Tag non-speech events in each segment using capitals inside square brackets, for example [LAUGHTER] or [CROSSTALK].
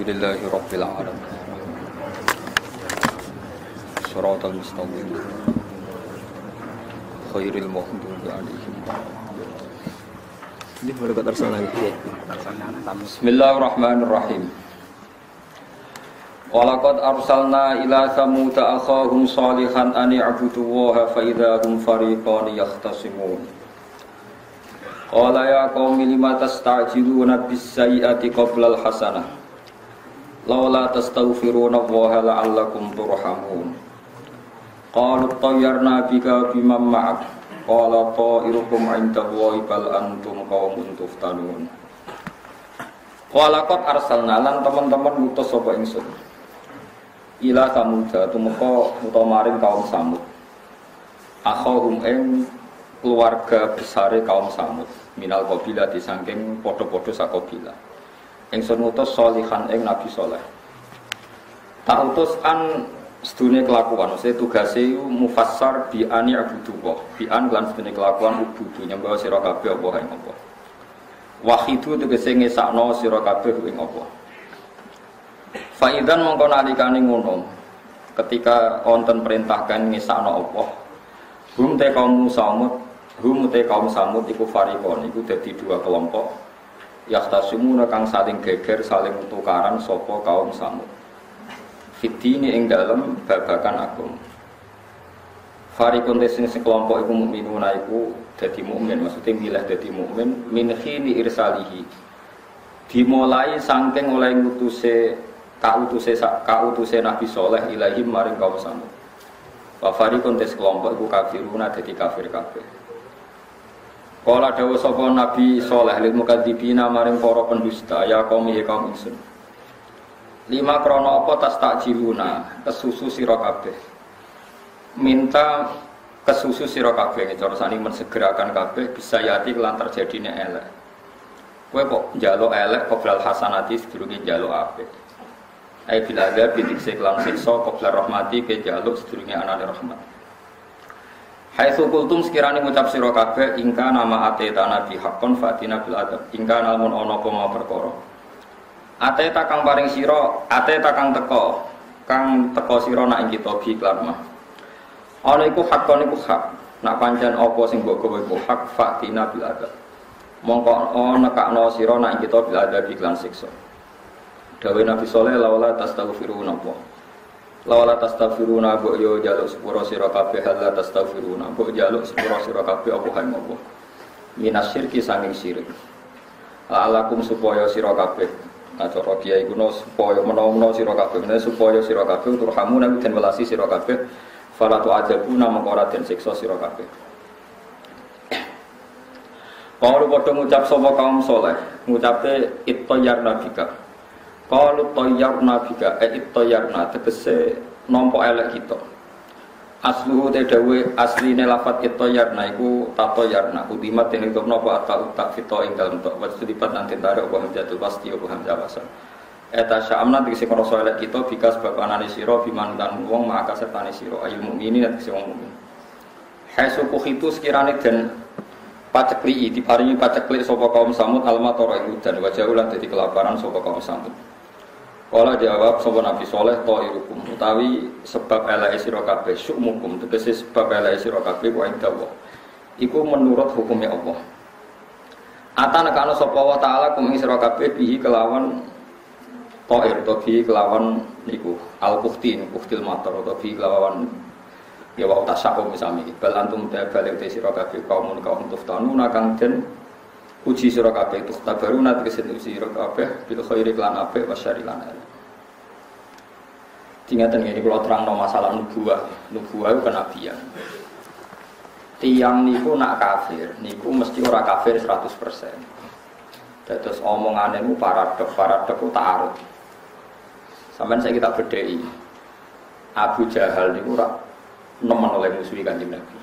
لله رب العالمين صراط المستقيم خير المغضوب عليهم Ini boleh kata tersana Bismillahirrahmanirrahim Walaqad arsalna ila thamud akhahum salihan an i'budu waha fa idza hum fariqan yahtasimun Qala ya qaumi lima tasta'jiluna bis sayyiati qabla al hasanah Laula tastaghfiruna waha la'allakum turhamun Qalu tayyarna bika bimam ma'ak Qala ta'irukum 'inda Allahi bal antum qaumun tuftanun Walakot arsalna lan teman-teman ngutus sapa ingsun. Ila samuda tumeka utawa kaum samud. Akhahum ing keluarga besare kaum samud. Minal qabila disangking padha-padha sakabila. Ingsun ngutus solihan ing nabi soleh. Tak utus an sedune kelakuan, maksudnya tugasnya mufassar bi ani abudullah. Bi an lan sedune kelakuan ubudu nyembah sira kabeh apa ing apa. Wahidu tegese ngesakno sira kabeh ing apa. Faidan mongko nalikane ngono. Ketika wonten perintah kan ngesakno apa. Hum te kaum samud, hum te kaum samud iku farikon iku dadi dua kelompok. Yahtasimuna kang saling geger, saling tukaran sapa kaum samud. Fitini ing dalem babakan agung. Farikun tesin sekelompok iku mukminuna iku dadi mukmin maksudnya milih dadi mukmin min khini irsalihi dimulai saking oleh ngutuse kautuse kautuse Nabi Soleh ilahim maring kaum samud wa farikun tes kelompok iku kafiruna dadi kafir kabeh Kala dawa sapa Nabi Soleh lil mukadzibina maring para pendusta ya kaum ya kaum ingsun lima krono apa tas takjiluna kesusu sira kabeh. Minta kesusu sira kabeh cara sani mensegerakan kabeh bisa yati kelan terjadine elek. Kowe kok njaluk elek qoblal hasanati sedurunge njaluk apik. Ai bil adab bidik kelan siksa qoblal rahmati ke njaluk sedurunge anane rahmat Hai kultum sekiranya ngucap sira kabeh ingka nama ateta nabi hakon fatina bil adab ingka namun ono apa mau perkara ateta kang paring sira ateta kang teko kang teko sira nak ing kita bi mah Ana iku hakon iku hak. Nak pancen apa sing mbok gawe iku hak fatina bil adab. Mongko ana nekakno sira nak kita bil adab iklan siksa. Dawe Nabi Saleh laula tastaghfiruna apa. Laula tastaghfiruna mbok yo jaluk sepuro sira kabeh hal tastaghfiruna. Mbok jaluk sepuro sira kabeh apa hae apa. Minas syirki sanging syirik. Alakum supaya sira kabeh Nah, cara kiai kuno supaya menawa-menawa sira kabeh, supaya sira kabeh turhamu nek den welasi sira kabeh Fala tu ajabu nama kora den siksa sira. Kalau padha ngucap sapa kaum soleh, ngucape ittayar nabika. Kalau toyar nabika, eh ittayarna tegese nompo elek kita. Asluhu te dawe asline lafat ittayarna iku tatoyarna. Udimat yang itu nopo atau utak fito ing tok. Wajib dipat nanti tarik apa hamzatul pasti apa hamzah. Eta sya'amna tegese krasa elek kita bika sebab anane sira biman lan wong maka sertane sira ayu mukmini tegese wong mukmin. Hai suku itu sekirane den pacekli diparingi pacekli sapa kaum samud almatara ing udan wajah ulah dadi kelaparan sapa kaum samud. Kala jawab sapa Nabi Saleh ta'irukum utawi sebab eleke sira kabeh syukmukum tegese sebab eleke sira kabeh wa indawa. Iku menurut hukumnya Allah. Atan kana sapa wa taala kum ing sira kabeh bihi kelawan Toir tobi kelawan niku al bukti buktil mater tobi kelawan ya wau tasakum misalnya bal antum balik te sira kabeh kaum kaum tuftanu nakang den uji sira kabeh kesen uji sira kabeh bil khairi lan apik wasyari lan elek Tingatan ini kalau terang no masalah nubuah, nubuah itu kenabian. Tiang niku nak kafir, niku mesti ora kafir 100%. Terus omongannya itu paradok, paradok itu ta'arud. Sampai saya kita berdei. Abu Jahal ini ora nemen oleh musuhi kanjeng Nabi.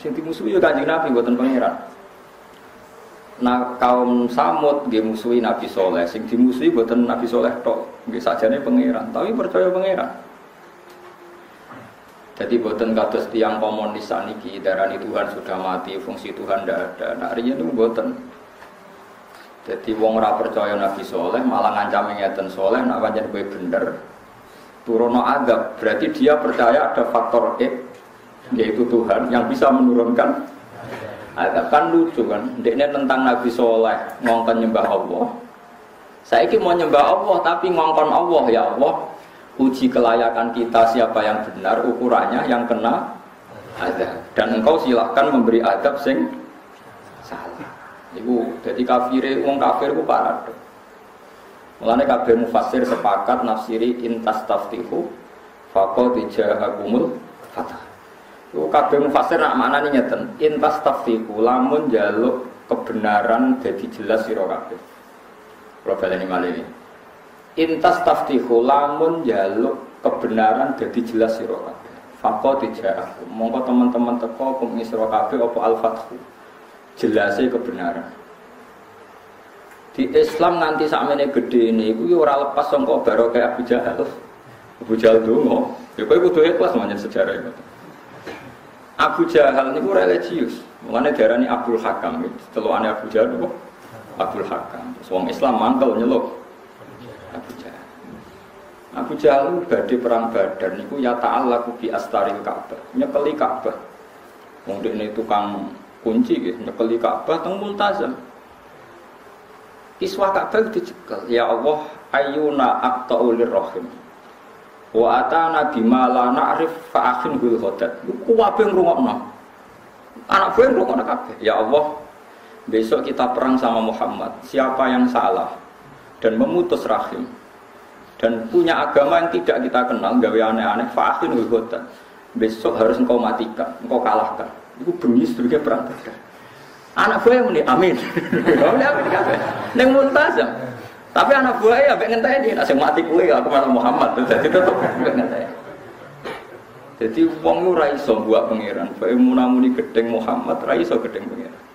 Sing dimusuhi ya kanjeng Nabi buatan pangeran. Nah kaum Samud dia musuhi Nabi Soleh, sing dimusuhi buatan Nabi Soleh tok, dia sajane pangeran, tapi percaya pangeran. Jadi buatan kados tiang komunis niki darani Tuhan sudah mati, fungsi Tuhan tidak ada. Nah, ini itu buatan. Jadi wong ora percaya Nabi Soleh malah ngancam ngeten Soleh nak pancen kowe bener turono adab berarti dia percaya ada faktor E yaitu Tuhan yang bisa menurunkan adab kan lucu kan ini tentang Nabi Soleh ngongkon nyembah Allah saya ini mau nyembah Allah tapi ngongkon Allah ya Allah uji kelayakan kita siapa yang benar ukurannya yang kena adab dan engkau silahkan memberi adab sing salah Ibu, jadi kafir, wong kafir itu paradok. Mulane kabeh mufassir sepakat nafsiri intas taftihu faqad ja'akumul fatah. Iku kabeh mufassir nak maknane ngeten, intas taftihu lamun jaluk kebenaran jadi jelas sira kabeh. Kalau baleni malih Intas taftihu lamun jaluk kebenaran jadi jelas sira kabeh. Faqad ja'akum. Monggo teman-teman teko kum sira kabeh apa al-fathu jelasnya kebenaran. Di Islam nanti sakmene gede ini, itu ya ora lepas baru kayak Abu Jahal. Abu Jahal dulu, ya kau kudu ikhlas namanya sejarah itu. Abu Jahal ini religius, mengenai darah ini Abdul Hakam, aneh Abu Jahal itu Abdul Hakam. Wong Islam mantel nyeluk Abu Jahal. Abu Jahal badhe perang Badar niku ya ta'ala bi astaril Ka'bah, nyekeli Ka'bah. Wong ini tukang kunci gitu, nyekeli Ka'bah teng multazam. Kiswah Ka'bah dicekel, ya Allah ayuna aqta'ulir rahim. Wa atana bima la na'rif fa akhin bil ghadat. Ku kabeh ngrungokno. Anak gue ngrungokno kabeh. Ya Allah, besok kita perang sama Muhammad. Siapa yang salah dan memutus rahim dan punya agama yang tidak kita kenal, gawe aneh-aneh, fa akhin bil ghadat. Besok harus engkau matikan, engkau kalahkan. Itu bunyi sebagai perang Badar. Anak buah yang muni amin. [LAUGHS] Amin amin kabeh. Ning multazam. Tapi anak buah ya pengen ngenteni nek sing mati kuwe aku malah Muhammad. Jadi tetep ngenteni. Jadi wong ora iso buat pangeran. Bae munamuni gedeng Muhammad ra iso gedeng pangeran.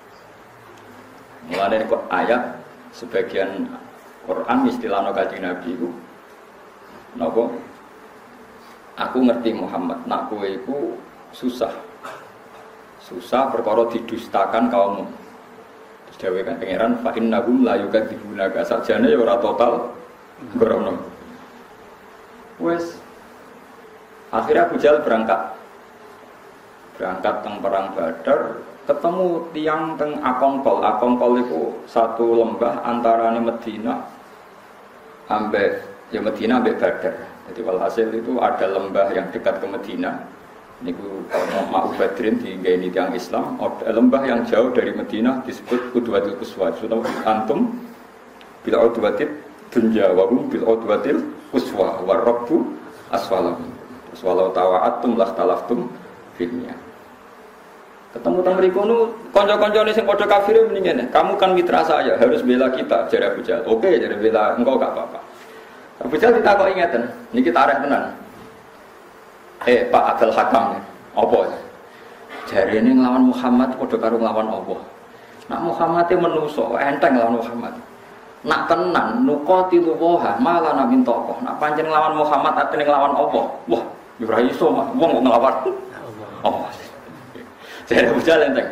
Mulane kok ayat sebagian Quran istilahnya kaji Nabi itu Nopo Aku ngerti Muhammad Nak kue itu susah. Susah perkara didustakan kaummu. Dewe kan pangeran fa innahum la yukadzibunaka sajane ya ora total gorono wes akhirnya Abu Jahal berangkat. Berangkat teng perang Badar ketemu tiang teng Akongkol Akongkol itu satu lembah antara Medina ambek ya Medina ambek Badar. Jadi walhasil itu ada lembah yang dekat ke Medina. Niku Ma'u Badrin di ini tiang Islam lembah yang jauh dari Medina disebut Udwatil Kuswa sudah antum bila Udwatil dunya wahum bila Udwatil Kuswa warabbu aswalam terus walau tawa'atum lah talaftum fitnya ketemu tang mriku nu kanca-kancane sing padha kafir mendingan kamu kan mitra saya harus bela kita jare Abu Jahal. Oke jadi bela engkau gak apa-apa. Abu Jahal ditakoki ngeten niki tarik tenan. Eh Pak Abdul Hakam apa jari ini ngelawan Muhammad udah karo ngelawan Allah. Nak Muhammad itu menuso enteng ngelawan Muhammad. Nak tenan tilu woha malah nabi tokoh nak panjang ngelawan Muhammad atau ngelawan Allah. Wah yura iso mah wong ngelawan Allah jadi bujal enteng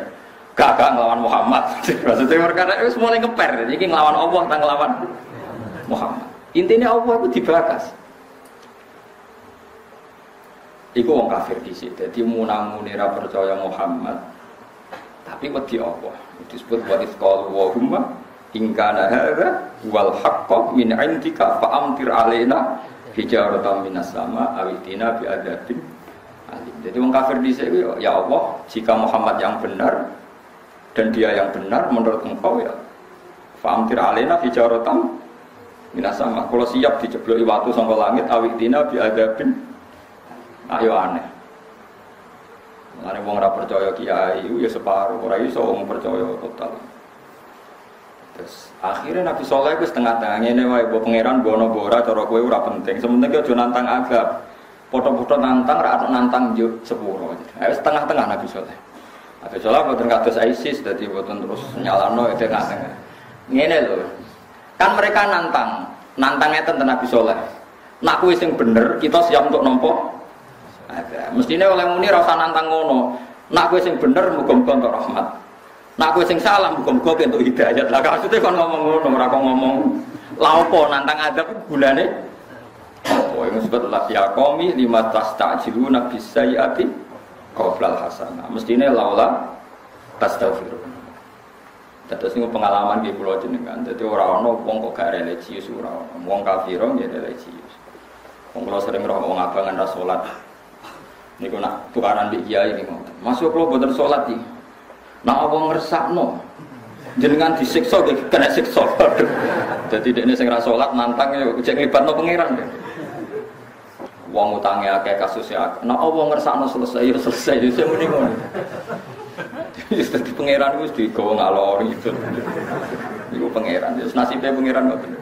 gak gak ngelawan Muhammad [LAUGHS] maksudnya perkara itu semuanya ngeper jadi ngelawan Allah tak ngelawan Muhammad intinya Allah itu dibakas Iku wong kafir di sini. Jadi munamuni ra percaya Muhammad. Tapi wedi Allah. Disebut wa isqal wa humma in kana hadza wal haqqo min indika fa amtir alaina minas sama awitina bi alim. Jadi wong kafir di sini ya Allah, jika Muhammad yang benar dan dia yang benar menurut engkau ya fa amtir alaina hijaratan minas sama. Kalau siap dijebloki watu sangka langit awitina bi adabin ayo aneh Mane wong ora percaya kiai ya separuh, ora iso wong percaya total. Terus akhirnya Nabi Soleh itu setengah-tengah ini wae bawa pangeran bono bora cara kue ura penting. Sementara kau nantang agak, foto-foto nantang, rakyat nantang juk sepuluh. Ayo setengah-tengah Nabi Soleh. Nabi Soleh buatan kados ISIS, jadi buatan terus nyalano itu tengah-tengah. Ini loh, kan mereka nantang, nantangnya tentang Nabi Soleh. Nak kue sing bener, kita siap untuk nompo ada. Mestinya oleh muni rasa nantang ngono. Nak gue sing bener muga-muga untuk rahmat. Nak kowe sing salah muga-muga kentuk hidayat. Lah maksudnya kon ngomong ngono kok ngomong lha opo nantang adab gunane apa yang disebut ya qaumi lima tastajiluna bisayyati qablal hasanah. Mestine laula tastaghfirun. Terus ini pengalaman di pulau jenengan. Jadi orang ono wong kok gak religius ora ono. Wong kafir ya religius. Wong kalau sering roh wong abangan ra salat. Niku nak tukaran di kiai ini Masuk kalau boten salat iki. Nah Allah ngersakno jenengan disiksa kena siksa. Jadi ini sing ra salat nantang ya cek nglibatno pangeran. Wong utange akeh kasus ya. Nah Allah ngersakno selesai ya selesai ya muni ngono. [LAUGHS] Jadi pangeran itu digawa ngalor itu. Iku pangeran. Jadi nasibnya pangeran ngoten.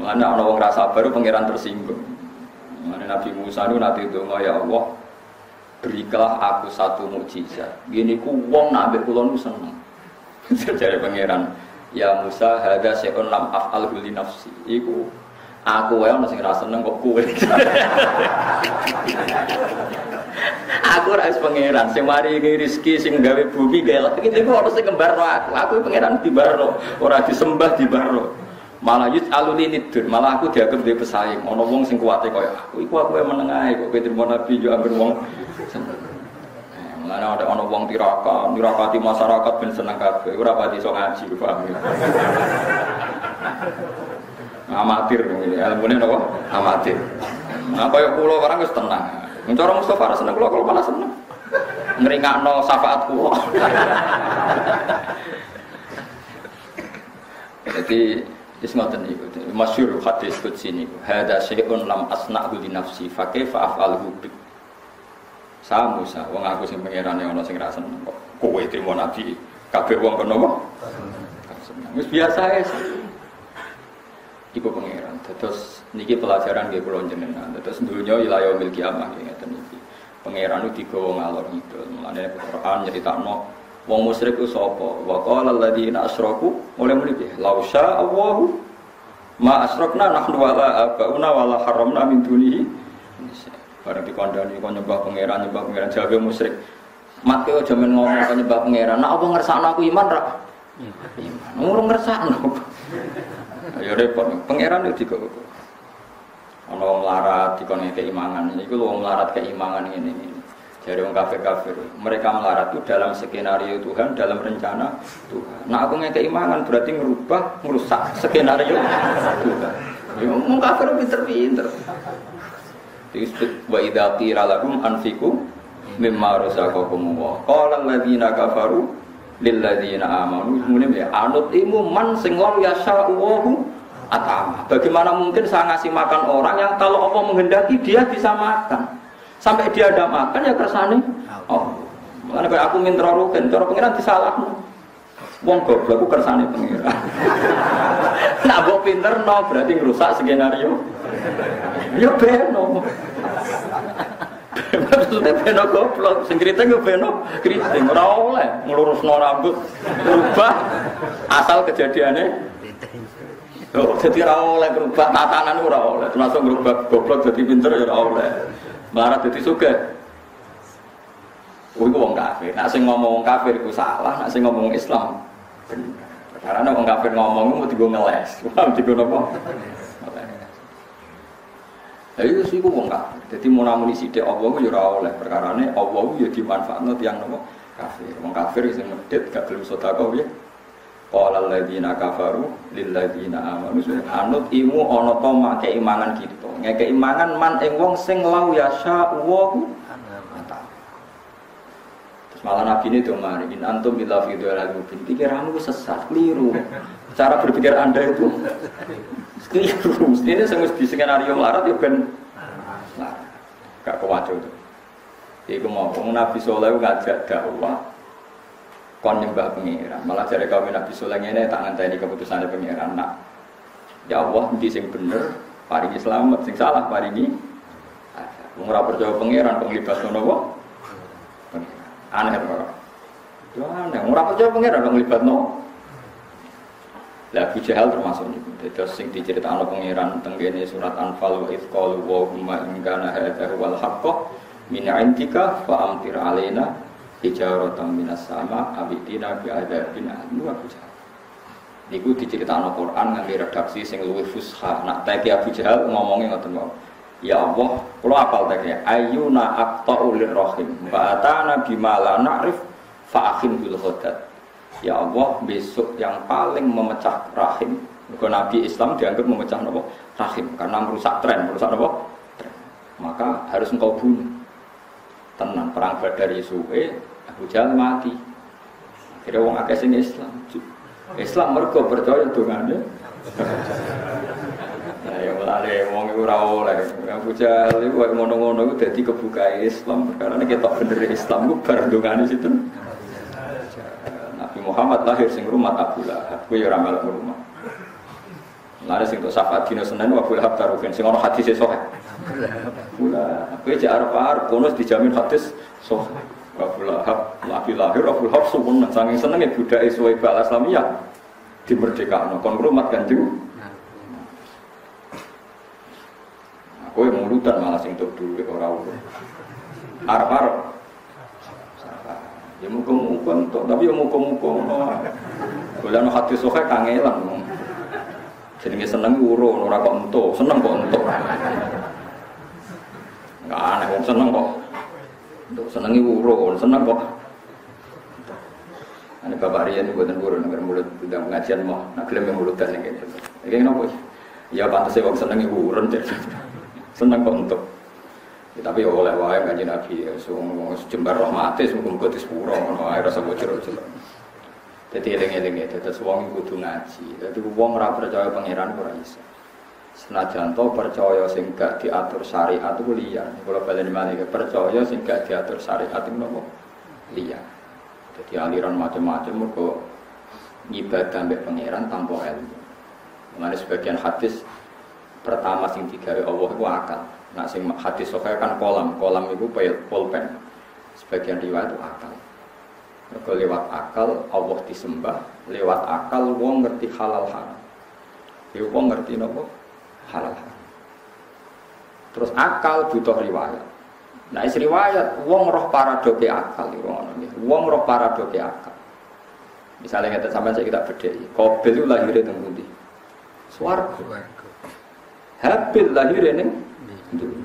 Mana orang wong rasa baru pangeran tersinggung. Mana Nabi Musa itu nanti itu ya Allah berikanlah aku satu mukjizat. Gini ku wong nak ambek kula nu seneng. [LAUGHS] Jadi pangeran, ya Musa hada seon lam af'al li nafsi. Iku aku wae ono sing ra seneng kok kowe. aku ora wis pangeran sing mari rezeki sing gawe bumi gawe lagi iki ono sing kembarno aku. Aku pangeran dibarno, ora disembah dibarno. Malah yus aluli nidur, malah aku dianggap dia pesaing. Ono wong sing kuwate kaya aku, iku aku yang menengahi kok kowe terima nabi yo ambil wong. Mulane ada ono wong tiraka, nirakati masyarakat ben seneng kabeh. Ora pati iso ngaji, paham ya. Amatir ini, ilmune napa? Amatir. Nah, kaya kula barang wis tenang. Mencara Mustafa seneng kula, kula malah seneng. Ngringakno syafaat kula. Jadi Wis ngoten niku. Masyhur hadis qudsi niku. Hada syai'un lam asna'hu li nafsi fa kaifa af'alhu bik. Sa Musa, wong aku sing pangerane ana sing ra seneng kok. Kowe trimo nabi. Kabeh wong kok. Wis biasa ya. Iku pangeran. Terus niki pelajaran nggih kula jenengan. Terus dunya ila yaumil kiamah ngeten niki. Pangeran itu digawa ngalor ngidul. Mulane Quran nyeritakno Wong musyrik ku sapa? Wa qala alladziina asyraku mulai muni piye? Lau syaa Allahu ma asrakna nahnu wala abauna wala haramna min dunihi. Bareng dikandani kok nyembah pangeran nyembah pangeran jaga musyrik. Mat kowe aja ngomong kok nyembah pangeran. Nek apa ngersakno aku iman ra? Iman. Ngurung ngersakno. Ya repot. Pangeran itu digo. Ana wong larat dikon keimangan. Lho wong larat keimangan ngene dari orang kafir-kafir mereka melarat itu dalam skenario Tuhan dalam rencana Tuhan nah aku ngekei berarti merubah merusak skenario Tuhan ya, orang kafir pinter-pinter wa idza qila lahum anfiqu mimma razaqakum Allah qala alladziina kafaru lil ladziina amanu kemudian ya anut imu man sing wa yasha'u atama bagaimana mungkin saya ngasih makan orang yang kalau Allah menghendaki dia bisa makan Sampai dia ada makan ya kersane. Oh. Makanya kayak aku minta rugen, cara pengiran disalah. Wong goblok aku kersane pengiran. [LAUGHS] nah, mbok pinter no berarti ngerusak skenario. Ya beno. Maksudnya beno goblok, sing kriting yo beno kriting ora oleh nglurusno rambut berubah asal kejadiannya Oh, jadi oleh berubah tatanan ora oleh, termasuk berubah goblok jadi pinter ya ora oleh. Melarat jadi suka. Oh, itu wong kafir. Nak sing ngomong kafir itu salah, nak sing ngomong Islam benar. Karena wong kafir ngomong mau digo ngeles. [LAUGHS] Paham digo napa? Lah itu sih wong kafir. Jadi mau namun isi dek Allah yo ora oleh perkarane Allah yo dimanfaatno tiang nopo kafir. Wong kafir sing medit gak gelem sedekah ya. Qala alladziina kafaru lil ladziina amanu anut imu ana to make imangan kita. Ngeke imangan man ing wong sing lau yasha wa malah nabi ini tuh mari in antum bila fi dhalal mubin. Pikiranmu sesat, keliru. Cara berpikir Anda itu keliru. Ini sing di skenario melarat ya ben Gak kewajo tuh. Iku mau Nabi Soleh ngajak dakwah kon nyembah pengiran. Malah dari kaum Nabi Sulaiman ini tak ngenteni keputusan pengiran. Nak ya Allah di sing bener paringi selamat, sing salah paringi Wong ora percaya pangeran penglibat ngono. Aneh. Ya aneh, ora percaya pangeran penglibat no. Lah Abu Jahal termasuk niku. Terus sing diceritakno pangeran tenggene surat Anfal wa idz qalu wa huma in kana hadza wal haqq min indika fa amtir alaina hijaratan minas sama abitina bi adzabin alim Abu Jahal. Niku diceritakno Quran nganti redaksi sing luwih fusha. Nak teki Abu Jahal ngomongin ngoten wae. Ya Allah, kalau apal teki ayuna aqta'u lirrahim wa atana bima la na'rif fa akhim bil khodat. Ya Allah, besok yang paling memecah rahim Kalau Nabi Islam dianggap memecah nopo rahim karena merusak tren, merusak nopo tren. Maka harus engkau bunuh. Tenang perang Badar suwe Abu Jahal mati. Akhirnya wong akeh sing Islam. Islam mergo percaya dongane. Nah, yang mulane wong iku ora oleh. Abu Jahal iku ngono-ngono dadi kebuka Islam. Karena nek ketok bener Islam ku bar dongane situ. Muhammad lahir sing rumah Abu Lahab. Kuwi ora melok rumah. Lalu sing syafaat dino Senin wa Abu Lahab taruhin sing ono hadis sahih. Abu Lahab jek arep-arep kono dijamin hadis sahih. Abu Lahab lagi lahir Abu Lahab sumpun saking senenge budake suwe bal Islamiyah dimerdekakno kon ngrumat Kanjeng. Kowe mulutan malah sing tok dulu ora urip. Arep-arep Ya muka-muka entuk, tapi ya muka-muka Bulan hati sohe kangelan. Jenenge seneng urun, ora kok entuk, seneng kok entuk. Enggak aneh wong seneng kok. Entuk senengi urun, seneng kok. Ini Bapak Rian buatan urun, agar mulut tidak pengajian mau, nak klaim yang mulut dan gitu. Ini kenapa? Ya pantas wong senengi urun, seneng kok entuk. Ya, tapi ya oleh wae ngaji Nabi ya, sejembar rahmatis, muga-muga disepuro ngono ae rasa bocor-bocor. Jadi eling-eling itu, terus wong kudu ngaji. Jadi wong ora percaya pangeran ora iso. Senajan to percaya sing gak diatur syariat liya. Kalau balen malih percaya sing gak diatur syariat itu nopo? Liya. Jadi aliran macam-macam mergo ngibadah mbek pangeran tanpa ilmu. Mengenai sebagian hadis pertama sing digawe Allah itu akal. Nah sing hadis kan kolam, kolam itu pulpen. Sebagian riwayat itu akal. Mereka lewat akal Allah disembah, lewat akal wong ngerti halal haram. Ya wong ngerti nopo halal haram. Terus akal butuh riwayat. Nah, isi riwayat wong roh paradoke akal iku ngono Wong roh paradoke akal. Misalnya kita sampai saya kita bedai, Kobil itu lahirnya teng pundi? Swarga. Habil lahirnya neng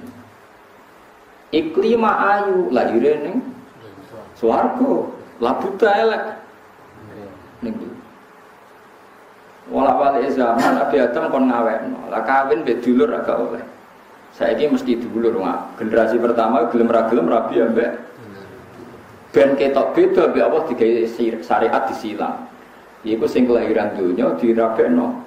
Iklima ayu lahirnya neng Swarga. Labuta elek. Ning Wala balik zaman Nabi Adam kon ngawekno. Lah kawin mbek dulur agak oleh. Saiki mesti dulur nggak. Generasi pertama gelem ra gelem rabi ambek ben ketok beda mbek Allah digawe syariat disilang. Iku sing kelahiran dunya dirabekno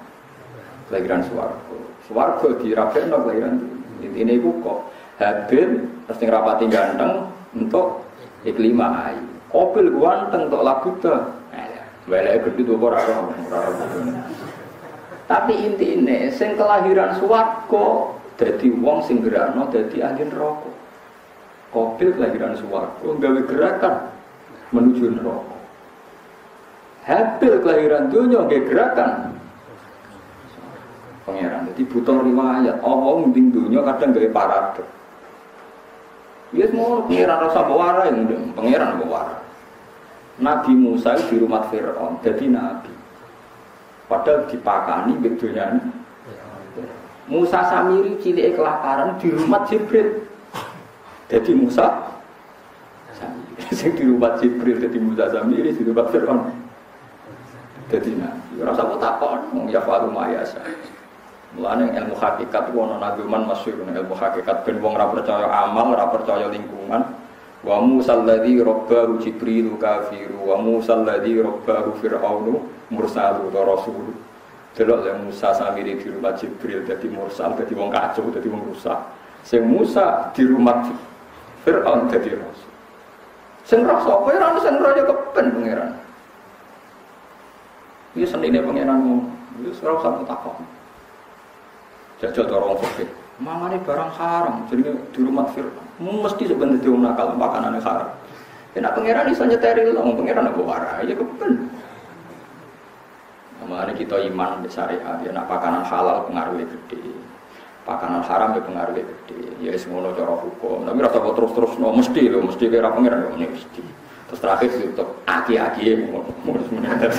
kelahiran swarga. Swarga dirabekno kelahiran dunya. Intine iku kok Habil terus rapati ganteng untuk iklima ayu. Opil ganteng tok labuta. Welek gede tuh ora Tapi intine sing kelahiran swarga dadi wong sing gerakno dadi ahli neraka. Kopil kelahiran swarga gawe gerakan menuju neraka. Habil kelahiran dunia gawe gerakan pangeran. Jadi butuh riwayat. Allah mending dunia kadang gawe paradok. Ya semua pangeran rasa bawara yang pangeran bawara. Nabi Musa di rumah Fir'aun, jadi Nabi. Padahal dipakani bedanya. Musa Samiri cilik kelaparan di rumah Jibril. Jadi Musa Samiri [LAUGHS] di rumah Jibril, jadi Musa Samiri di rumah Fir'aun. Jadi Nabi. Rasa kok takon, ya falu mayasa. Mulane ilmu hakikat wono nabi man masyhur ilmu hakikat ben wong ora percaya amal, ora percaya lingkungan, Wa Musa alladhi rabbahu Jibril kafiru wa Musa alladhi rabbahu Fir'aunu mursalu wa rasul. Delok ya Musa samiri di rumah Jibril dadi mursal, dadi wong kacau, dadi wong rusak. Sing Musa di rumah Fir'aun dadi rasul. Sing roh sapa ora sing roh ya kepen pangeran. Iki senine pangeranmu. Wis ora usah takok. Jajal dorong fikih. Mangane barang haram jenenge di rumah Fir'aun mesti sebenarnya dia nakal makanan haram. Ya pangeran bisa nyeteri lah, pangeran apa warai ya kepen. Namanya kita iman syariat, ya nak pakanan halal pengaruhnya gede. Pakanan haram ya pengaruhnya gede. Ya semua cara hukum. Tapi rasa kok terus-terus no mesti loh, mesti kira pangeran ya ini mesti. Terus terakhir ditutup aki-aki ngono.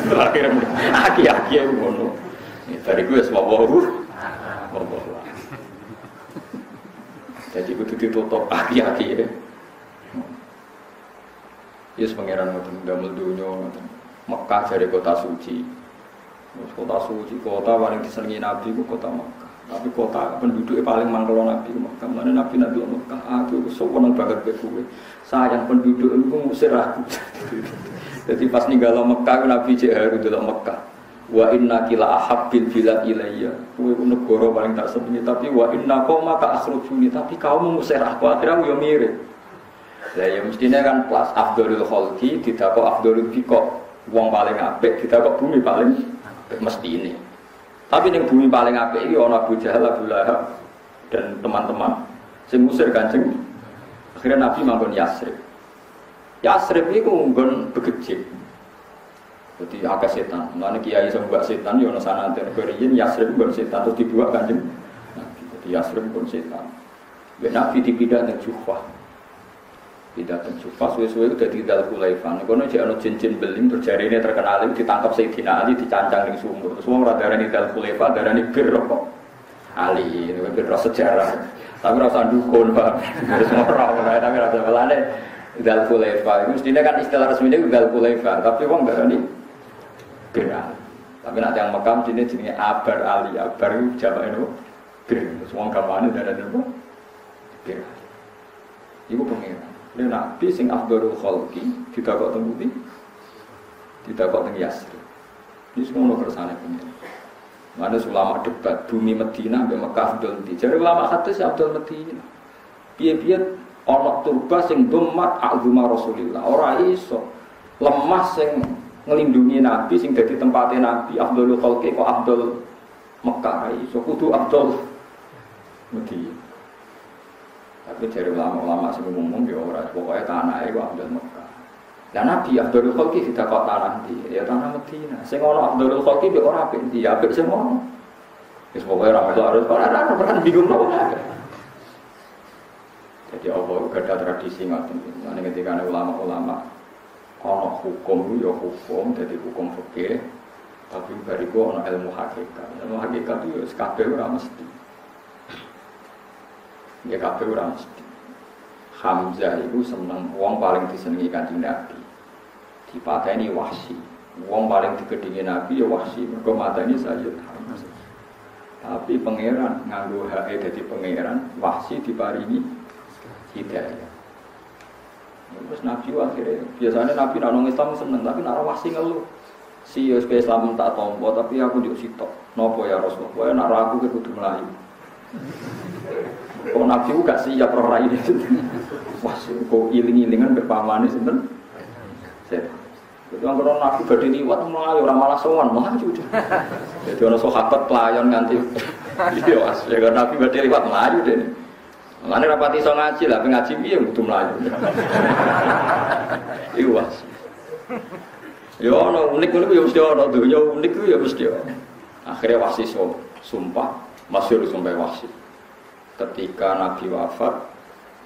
Terakhir aki-aki ngono. Dari gue semua baru. Jadi itu ditutup aki-aki ya. Yes pangeran ngoten damel dunya ngoten. Mekah dari kota suci. Kota suci, kota paling disenangi Nabi itu kota Mekah. Tapi kota penduduknya paling mangkelo Nabi Mekah. Mana Nabi Nabi Mekah, aku sewenang banget ke. Sayang penduduk itu ngusir aku. [LAUGHS] Jadi pas ninggal Mekah, Nabi haru dalam Mekah. Wa inna kila ahabbil bilad ilayya. Kue negara paling tak senengi. Tapi wa inna kau maka akhrujuni. Tapi kau mengusir aku. Akhirnya aku ya mirip. Lah ya mestinya kan kelas Abdul Khalqi tidak kok Biko. Wong paling apik tidak bumi paling mesti ini. Tapi yang bumi paling apik ini orang Abu Jahal, Abu Lahab dan teman-teman. Sing ngusir Kanjeng. Akhirnya Nabi manggon Yasrib. Yasrib itu nggon begejik. Jadi agak setan. Mana kiai sama buat setan, ya sana nanti beriin Yasrib buat setan terus dibuat kanjeng. Jadi Yasrib pun setan. Nabi dipindah dan Jufah. Tidak pas suwe-suwe itu jadi dal kulaifan. Kono cek ono cincin beling terjadi ini terkenal itu ditangkap Sayyidina Ali dicancang di sumur. Terus mau darah ini dal kulaifan darah ini bir. Ali ini bir sejarah. Tapi rasa dukun pak. Orang tapi rasa belane dal kulaifan. Itu mestinya kan istilah resminya dal kulaifan. Tapi wong darah ini bir Tapi nanti yang makam sini jenis Abar Ali. Abar itu Jawa itu bir. Wong kamane darah ini bir. Ibu pengiran. Ini Nabi sing afdharul khalqi didakok teng pundi? Didakok teng Yasrib. Ini semua ono kersane pengen. Mana ulama debat bumi Medina sampai Mekah Abdul Medina. Jadi ulama hadis Abdul Medina. Piye-piye ono turba sing domat agama Rasulillah. Ora iso lemah sing ngelindungi Nabi sing dadi tempatnya Nabi Abdul Khalqi kok Abdul Mekah iso kudu Abdul Medina. Tapi dari ulama-ulama sing ngomong ya ora pokoknya tanah itu Abdul Mekah. Dan Nabi Abdul Khalqi tidak kok tanah di ya tanah Medina. Sing ono Abdul Khalqi ya ora apik di apik sing ono. Wis pokoke ora melu harus ora ana peran bingung nopo. Jadi Allah gada tradisi ngoten. Mane ketika ulama-ulama ono hukum ya hukum jadi hukum fikih tapi bariku ono ilmu hakikat. Ilmu hakikat itu ya kabeh ora mesti. Ya kabeh ora mesti. Hamzah itu seneng wong paling disenengi Kanjeng Nabi. Dipateni wahsi. Wong paling digedingi Nabi ya wahsi. Mergo mateni Sayyid Hamzah. Tapi pangeran nganggo hae dadi pangeran, wahsi diparingi hidayah. Terus Nabi akhirnya, biasanya Nabi nak Islam seneng, tapi nak wahsi ngeluh. Si Yus Islam tak tompo, tapi aku juga sitok. Nopo ya Rasulullah, nak aku ke kudu melayu. Kalau Nabi itu gak siap roh ini. Wah, kok iling-ilingan berpamane sinten. Jadi kalau Nabi badhe liwat melayu orang malah sowan, melayu. Jadi orang sahabat pelayan nganti iya ya karena Nabi badhe liwat melayu deh. Mulane rapati iso ngaji lah, ngaji piye kudu melayu. Iya was. Ya ana unik-unik ya mesti ana, ya unik ya mesti ana. Akhirnya wasi sumpah, masyhur sampai wasi ketika Nabi wafat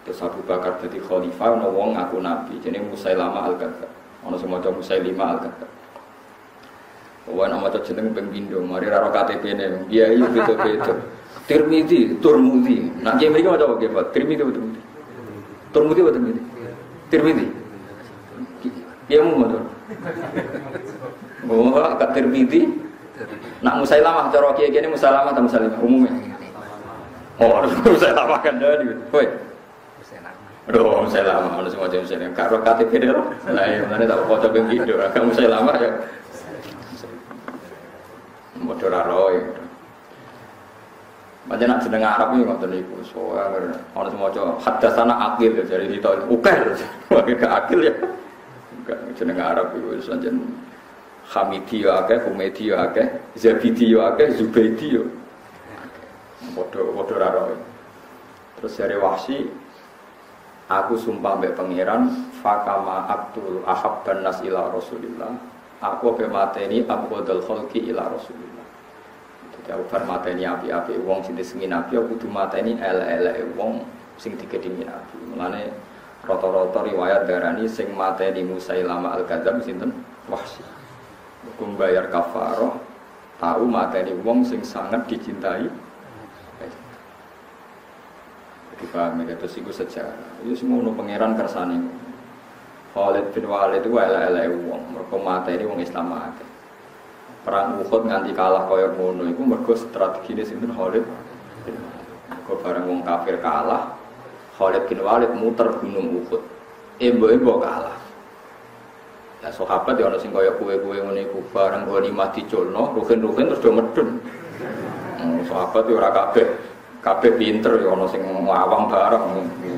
terus Abu Bakar jadi khalifah ono wong ngaku nabi jadi Musailama al-Kadzab ono semacam Musailima al-Kadzab Wah nama tuh jeneng pengbindo, mari raro KTP nih, dia itu Tirmidhi, Turmudi. Nah, dia mereka macam apa Pak? Tirmidhi betul betul. Turmudi betul. Tirmidhi. Dia mau betul. Oh, kat Tirmidhi. Nak Musailamah cara kiai gini Musailamah atau Musailamah umumnya. Oh, harus saya lamakan [LAUGHS] dari. Woi. Aduh, lama, harus semua jam saya. Karo KTP deh, nah yang mana tak foto yang gitu. Kamu saya lama ya. Modal roy. Macam nak sedang Arab ini ngotot niku. Soalnya harus semua coba hadas sana akil ya. Jadi itu ukar. Wah, ke akil ya. Sedang Arab itu saja. Hamidi ya akeh, Humedi ya akeh, Zabidi ya akeh, Zubaidi ya. Bodoh bodoh raro. Terus dari wahsi, aku sumpah mbak pangeran, fakama abdul ahab dan nas ila rasulillah. Aku be mateni abdul kholki ila rasulillah. Aku bar mateni api-api wong sing disengi nabi, aku kudu mateni ele-ele wong sing digedingi nabi. Mulane Roto-roto riwayat darani sing mateni Musailama al-Kadzab sinten? Wahsy. Hukum bayar kafaroh tahu mateni wong sing sangat dicintai. Jadi paham ya, terus itu sejarah. Itu semua pangeran kersane. Khalid bin Walid itu elek-elek wong, mergo mateni wong Islam akeh. Perang Uhud nganti kalah kaya ngono iku mergo strategine sinten Khalid bin bareng wong kafir kalah, Khalid bin Walid muter gunung Uhud. Embo-embo kalah. Ya sahabat ya ana sing kaya kue-kue ngene iku bareng goni mati culno, rugen-rugen terus do medun. Hmm, sahabat ya ora kabeh kabeh pinter ya ana sing ngawang bareng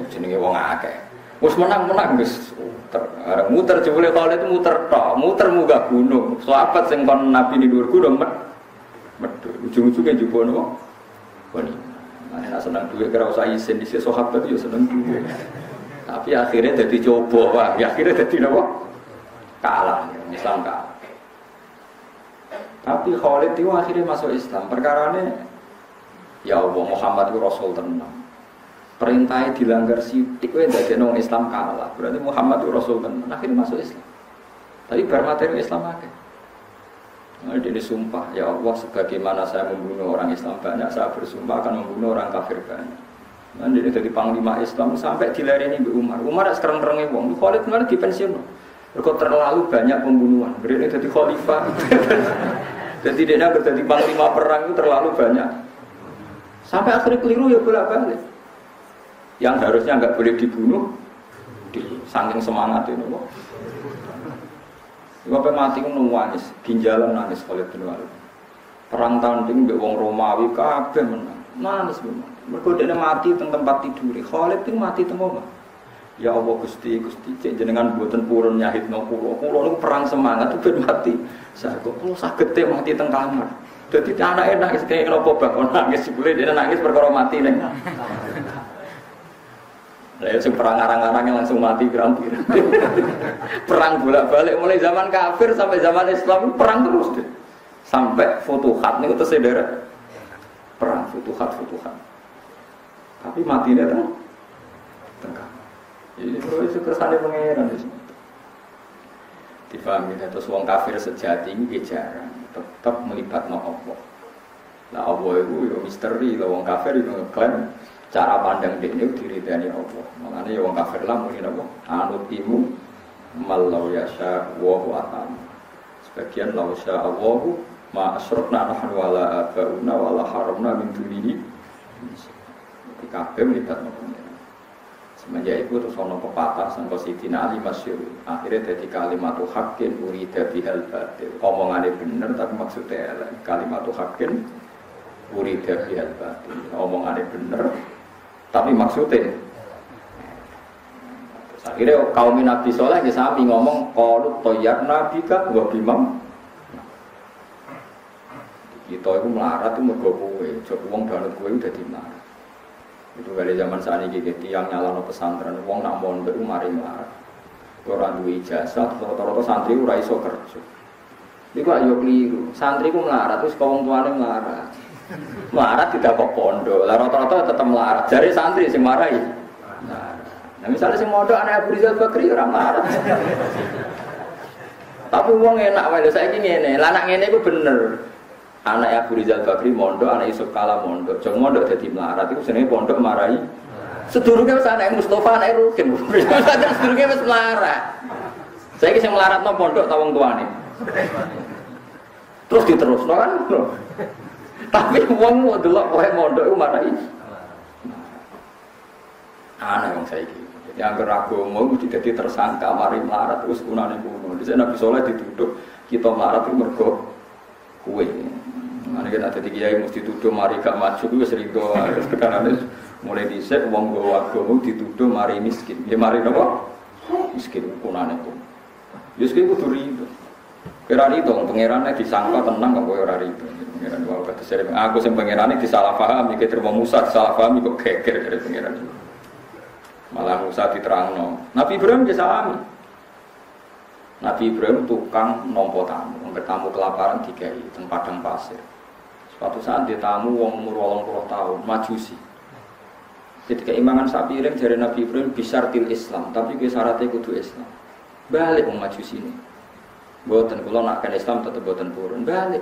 jenenge wong akeh. Wis menang-menang wis muter. Muter jebule Khalid muter tok, muter munggah gunung. Sahabat sing kon Nabi ni dhuwur gunung med medun. Ujung-ujunge jupuk nopo? Goni. Nah, nak senang duit kira usah isin di sahabat ya senang duit. Tapi akhirnya jadi coba, pak. Ya, akhirnya jadi nopo? kalah, Islam kalah. Tapi Khalid itu akhirnya masuk Islam. Perkara ini, ya Allah Muhammad itu Rasul tenang. Perintahnya dilanggar sidik, itu jadi nong Islam kalah. Berarti Muhammad itu Rasul tenang. Akhirnya masuk Islam. Tapi bermateri Islam aja. Nah, ini sumpah, ya Allah sebagaimana saya membunuh orang Islam banyak, saya bersumpah akan membunuh orang kafir banyak. Nah, ini jadi panglima Islam sampai dilariani Mbak Umar. Umar sekarang terangnya wong, Khalid kemarin di pensiun. Kok terlalu banyak pembunuhan. Beri jadi khalifah. [LAUGHS] jadi dia jadi panglima perang itu terlalu banyak. Sampai akhirnya keliru ya bolak balik. Yang harusnya nggak boleh dibunuh, di saking semangat ini. Kok. Sampai mati nangis, ginjalan nangis bin Walid. Perang tanding mbek wong Romawi kabeh menang. Nangis memang. Mergo dia mati teng tempat tidur. Khalid itu mati teng. Ya Allah Gusti, Gusti, cek jenengan buatan purun nyahit no pulau, pulau itu perang semangat itu mati. Pulau sakit teh mati teng kamar. Jadi anaknya nangis kayak kenapa bakal nangis boleh dia nangis perkara mati nih. Lah sing perang arang-arang yang langsung mati pirang-pirang. [LAUGHS] perang bolak-balik mulai zaman kafir sampai zaman Islam perang terus deh. Sampai futuhat niku terus perang futuhat futuhat. Tapi matinya tuh tengah. Jadi terus itu kersane pangeran di sini. Difahami terus kafir sejati ini jarang tetap melibat no Allah. Nah Allah itu ya misteri, lah wong kafir itu ngeklaim cara pandang itu diridani Allah. Makanya ya wong kafir lah mungkin apa? Anut imu malau yasha wa atam. Sebagian lau sya Allahu ma asrokna nahnu wala abauna wala haramna min dunihi. Jadi kabeh melibat no Semenjak itu terus ono pepatah sampai Sidina Ali masyur Akhirnya jadi kalimat hakin urida bihal batil Omongannya bener tapi maksudnya elek Kalimat hakin urida bihal batil Omongannya bener tapi maksudnya akhirnya kaum Nabi Soleh ya sami ngomong Qalut toyar nabi kan wa bimam Kita itu melarat itu mergo kue Jok uang danut kue udah di mana itu kali zaman saat ini gitu, tiang nyala pesantren, uang nak mondok mari melarat. Orang duwe ijazah, rata-rata santri ora iso kerja. Iku ayo keliru. Santri ku melarat terus kaum tuane melarat. Melarat tidak kok pondok. Lah rata-rata tetap melarat. Jadi santri sing marahi. Nah, misalnya si mondok anak Abu Rizal Bakri orang melarat. Tapi uang enak wae saya ini ngene. Lah anak ngene iku bener anak Abu Rizal Bakri mondok, anak Yusuf Kala mondok. Jong mondok jadi melarat itu seneng pondok marahi. Sedurungnya wis anak Mustafa anak Rukin. [LAUGHS] Sedurungnya wis melarat. Saya kisah melarat no pondok tawang tuane. Terus diterus no kan? Tapi uang mau delok wae mondok itu marahi. Anak yang saya gitu. Jadi angker mau jadi tersangka mari melarat terus kunane kuno. Di sana Nabi dituduh kita melarat itu mergo kue. Mana kita ada kiai mesti tuduh mari gak maju itu sering doa. Sekarang ini mulai dicek uang bawa agama dituduh mari miskin. Ya mari apa? Miskin ukuran itu. Ya miskin itu ribu. Kira itu pangerannya disangka tenang kok ora ribu. Pangeran wae kata sering aku sing pangerane disalah paham iki terima Musa salah paham kok geger dari pangeran. Malah Musa diterangno. Nabi Ibrahim ya salami. Nabi Ibrahim tukang nompo tamu, nggak tamu kelaparan tiga tempat yang pasir. Suatu saat dia tamu wong umur puluh tahun, majusi. Jadi keimangan sapi iring dari Nabi Ibrahim bisa til Islam, tapi gue syaratnya kudu Islam. Balik mau maju sini. Buatan kalau nak kan Islam tetap buatan purun. Balik.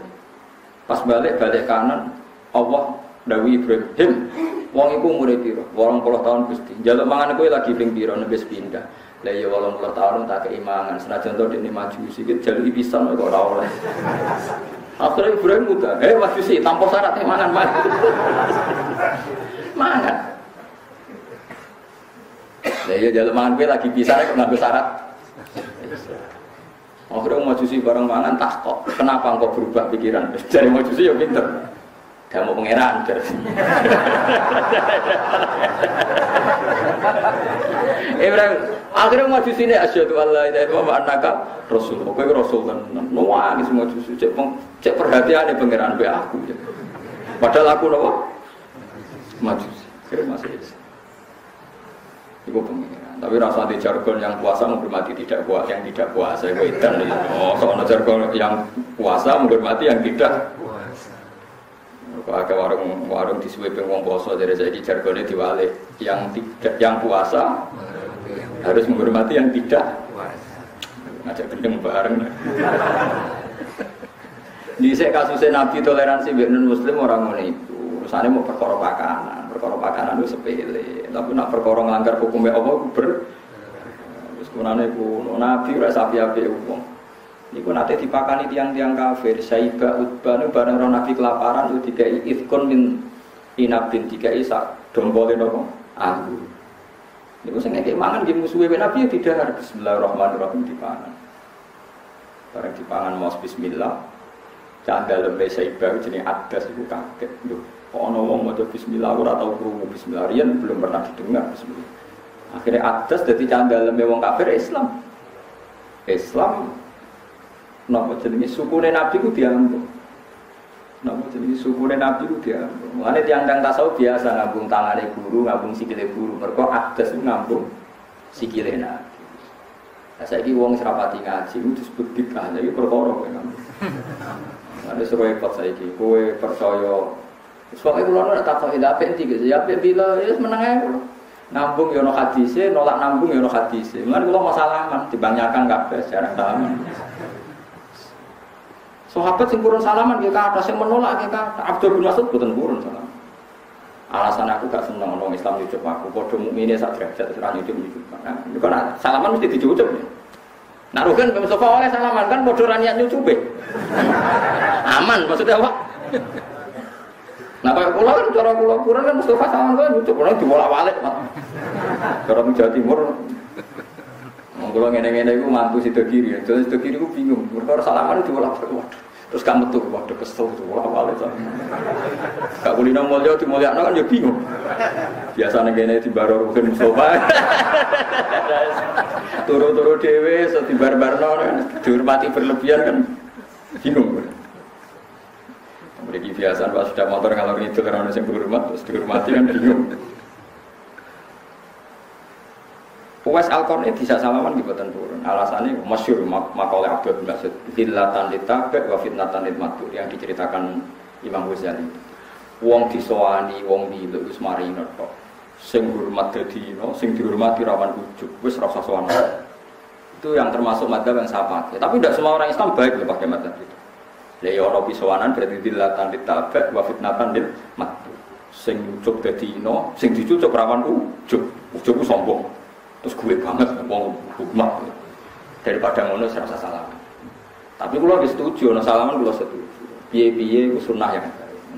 Pas balik balik kanan, Allah Dawi Ibrahim, wong iku umure piro? 80 tahun Gusti. Jaluk mangan kowe lagi ping piro nebes pindah. Lah ya 80 tahun tak keimangan. Senajan to dene maju sikit jaluk pisan kok ora oleh. [LAUGHS] Akhirnya Ibrahim muda, eh maju sih tanpa syarat mangan mangan. [LAUGHS] mangan. Lah ya jaluk mangan kowe lagi bisa kok nganggo syarat. Akhirnya mau sih barang mangan tak kok. Kenapa engkau berubah pikiran? [LAUGHS] Jadi mau sih ya pinter. Gak mau pangeran. Ibrahim [LAUGHS] akhirnya mau sini asyhadu alla ilaha illallah wa annaka rasul. Kowe rasul kan. Nangis mau sih cek cek perhatian pangeran be aku. Padahal aku nopo? Maju. Kira masih Ibu pengiran. Tapi rasa di jargon yang puasa menghormati tidak puasa, yang tidak puasa itu edan. Oh, soalnya jargon yang puasa menghormati yang tidak Kalau ada warung warung di sweeping wong poso dari saya di jargonnya diwalik yang tidak yang puasa harus menghormati yang tidak ngajak gendeng bareng. Di saya kasusnya Nabi toleransi non Muslim orang itu urusannya mau perkara pakanan, perkara pakanan itu sepele. Tapi nak perkara ngelanggar hukumnya Allah ber Terus kunane ku Nabi ora sapi-api wong. Niku nate dipakani tiang-tiang kafir, Saiba Utbah nu bareng ora Nabi kelaparan itu dikai ifkon min inabin dikai sak dombole nopo? Anggur. Niku sing ngekek mangan nggih musuhe Nabi ya tidak bismillahirrahmanirrahim dipangan. Bareng dipangan mau bismillah. Cah dalem Saiba jenenge adas iku kaget. Kok ono wong maca bismillah ora tau krungu bismillah riyen belum pernah didengar bismillah. Akhirnya atas jadi candaleme wong kafir Islam. Islam napa jenenge sukune Nabi ku diambung. Napa jenenge sukune Nabi ku diambung. Mulane tiang-tiang tasawuf biasa ngambung tangane guru, ngambung sikile guru. Mergo atas ku ngambung sikile Nabi. Saya ini uang serapati ngaji, itu disebut bid'ah, jadi perkara kan. Ada seruai repot saya ini, kue percaya Soalnya kalau nolak tak tahu tidak apa tiga ya apa bila ya menang Nambung yono ya hadise, nolak nambung yono ya hadise. Mungkin kalau mau salaman, dibanyakan kabeh sejarah salaman. Sahabat sing purun salaman dia kata, sing menolak kata. Abdul bin Mas'ud bukan purun salaman. Alasan aku gak seneng orang Islam nyucup aku, podo mukmine sak derajat serah nyucup nyucup. Nah, kan salaman mesti dicucup ya. Nah, kan Mustafa oleh salaman kan podo raniat nyucup Aman maksudnya apa? Nah kayak pulau kan cara pulau pura kan Mustafa sama kan itu pulau dibolak balik pak. Cara Jawa Timur, Kalau ngene-ngene itu mantu situ kiri, terus situ kiri itu bingung. Mereka salaman itu bolak balik. Waduh, terus kamu tuh waduh kesel itu bolak balik. Kak kulina mulia di mulia kan ya bingung. Biasanya ngene di baru rugen Mustafa. Turu-turu dewe, so di bar-barno, dihormati berlebihan kan bingung. Mereka biasa pas sudah motor kalau itu karena yang berhormat terus dihormati kan bingung. Uwais al ini bisa salaman di buatan turun. Alasannya masyur mak makalah Abdul bin Mas'ud. Fitnatan ditabek wa fitnatan matu yang diceritakan Imam Ghazali. Wong disowani, wong di wis marino kok. Sing hormat dadi no, sing dihormati rawan ujug, wis rasa sowan. [COUGHS] Itu yang termasuk madzhab yang saya pakai. Tapi tidak semua orang Islam baik loh pakai madzhab itu. Ya ya ana pisowanan berarti dilatan ditabek wa fitnatan lil matu. Sing ujuk dadi ino, sing dicucuk rawan ujuk. Ujuk sombong. Terus gue banget wong hukmah. Daripada ngono serasa salah. Tapi kalau setuju, no salaman kalau setuju. Piye-piye itu sunnah yang.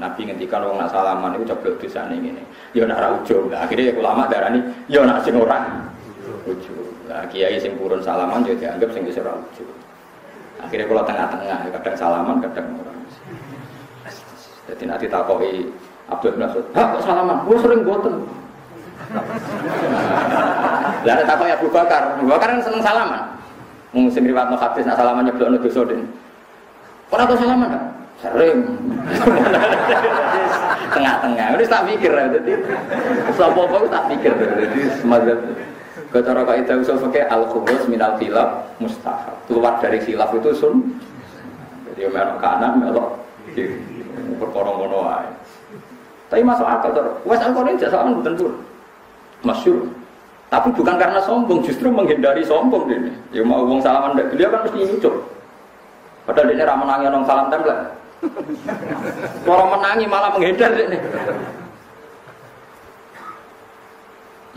Nabi ngendikan orang nak salaman itu coba dosa ini ini. Ya nak raujo. Nah, akhirnya ulama darah ini, ya nak sing orang. Ujo. Nah, kiai sing purun salaman jadi ya anggap sing bisa raujo. Akhirnya kalau tengah-tengah, kadang salaman, kadang orang. Jadi nanti takoi Abdul bin Mas'ud, "Hah, kok salaman? Gue sering boten." Lah ada takoi Abu Bakar. Abu Bakar kan seneng salaman. Mung sing riwayatno hadis nak salaman nyeblokno dosa den. Ora kok salaman kan? Sering. Tengah-tengah. Ini tak pikir ya. Jadi sapa-apa tak pikir. Jadi semacam Kecara kaidah usul fikih al khubus minal khilaf mustahab. Keluar dari khilaf itu sun. Jadi melok kanan, melok kiri. Wae. Tapi masuk akal. Wes al Quran jasa pun. Masyur. Tapi bukan karena sombong, justru menghindari sombong ini. Ya mau uang salaman beliau kan mesti nyucuk. Padahal ini ramah nangis orang salam tempel. Orang menangi malah menghindar ini.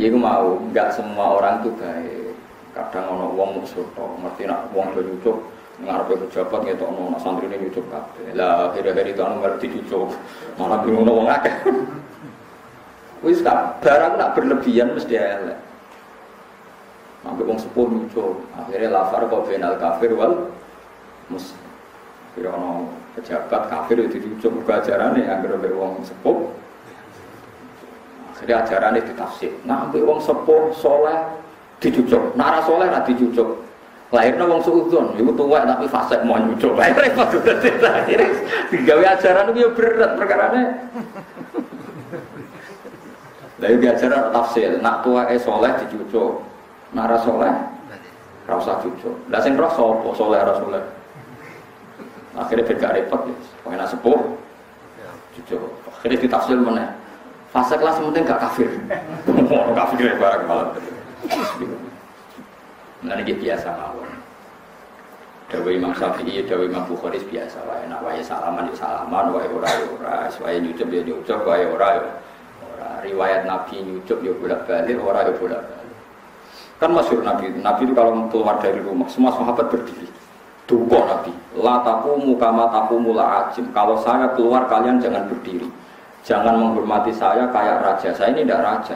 Ya mau, nggak semua orang tuh baik. Kadang ono uang musuh, ngerti nak uang bernyucuk, ngarepe pejabat ngetokno nak santri ini nyucuk kabeh. Lah akhir-akhir itu anu malah dicucuk. Malah bingung wong akeh. [LAUGHS] Wis kan barang nak berlebihan mesti elek. Sampai wong sepuh nyucuk. Akhirnya lafar kau final kafir wal mus. Kira ono pejabat kafir itu dicucuk buka ajarannya agar wong sepuh. Akhirnya ajarannya ditafsir. Nah, sampai wong sepuh soleh dicucuk. Nara soleh lah dicucuk. Lahirnya wong suudon, itu tua tapi fase mau nyucuk. Lahir repot akhirnya digawe ajaran itu ya berat perkaranya. Lalu diajaran tafsir, nak tua eh soleh dicucuk. Nara soleh, rasa cucuk. Lah sing roh soleh ora soleh. Akhirnya beda repot ya. Pengen sepuh. Cucuk. Akhirnya ditafsir mana? Fase kelas penting gak kafir. Kafir ya barang malah. Nah ini biasa mawon. Dawa Imam Syafi'i, Dawa Imam Bukhari biasa wae. Nak wae salaman ya salaman, wae ora ya ora, wae nyucup ya nyucup, wae ora ya ora. Riwayat Nabi nyucup ya bolak-balik, ora ya bolak-balik. Kan masyur Nabi, Nabi itu kalau keluar dari rumah, semua sahabat berdiri. Duko Nabi, la takumu kama takumu la ajim. Kalau saya keluar kalian jangan berdiri. Jangan menghormati saya kayak raja. Saya ini tidak raja.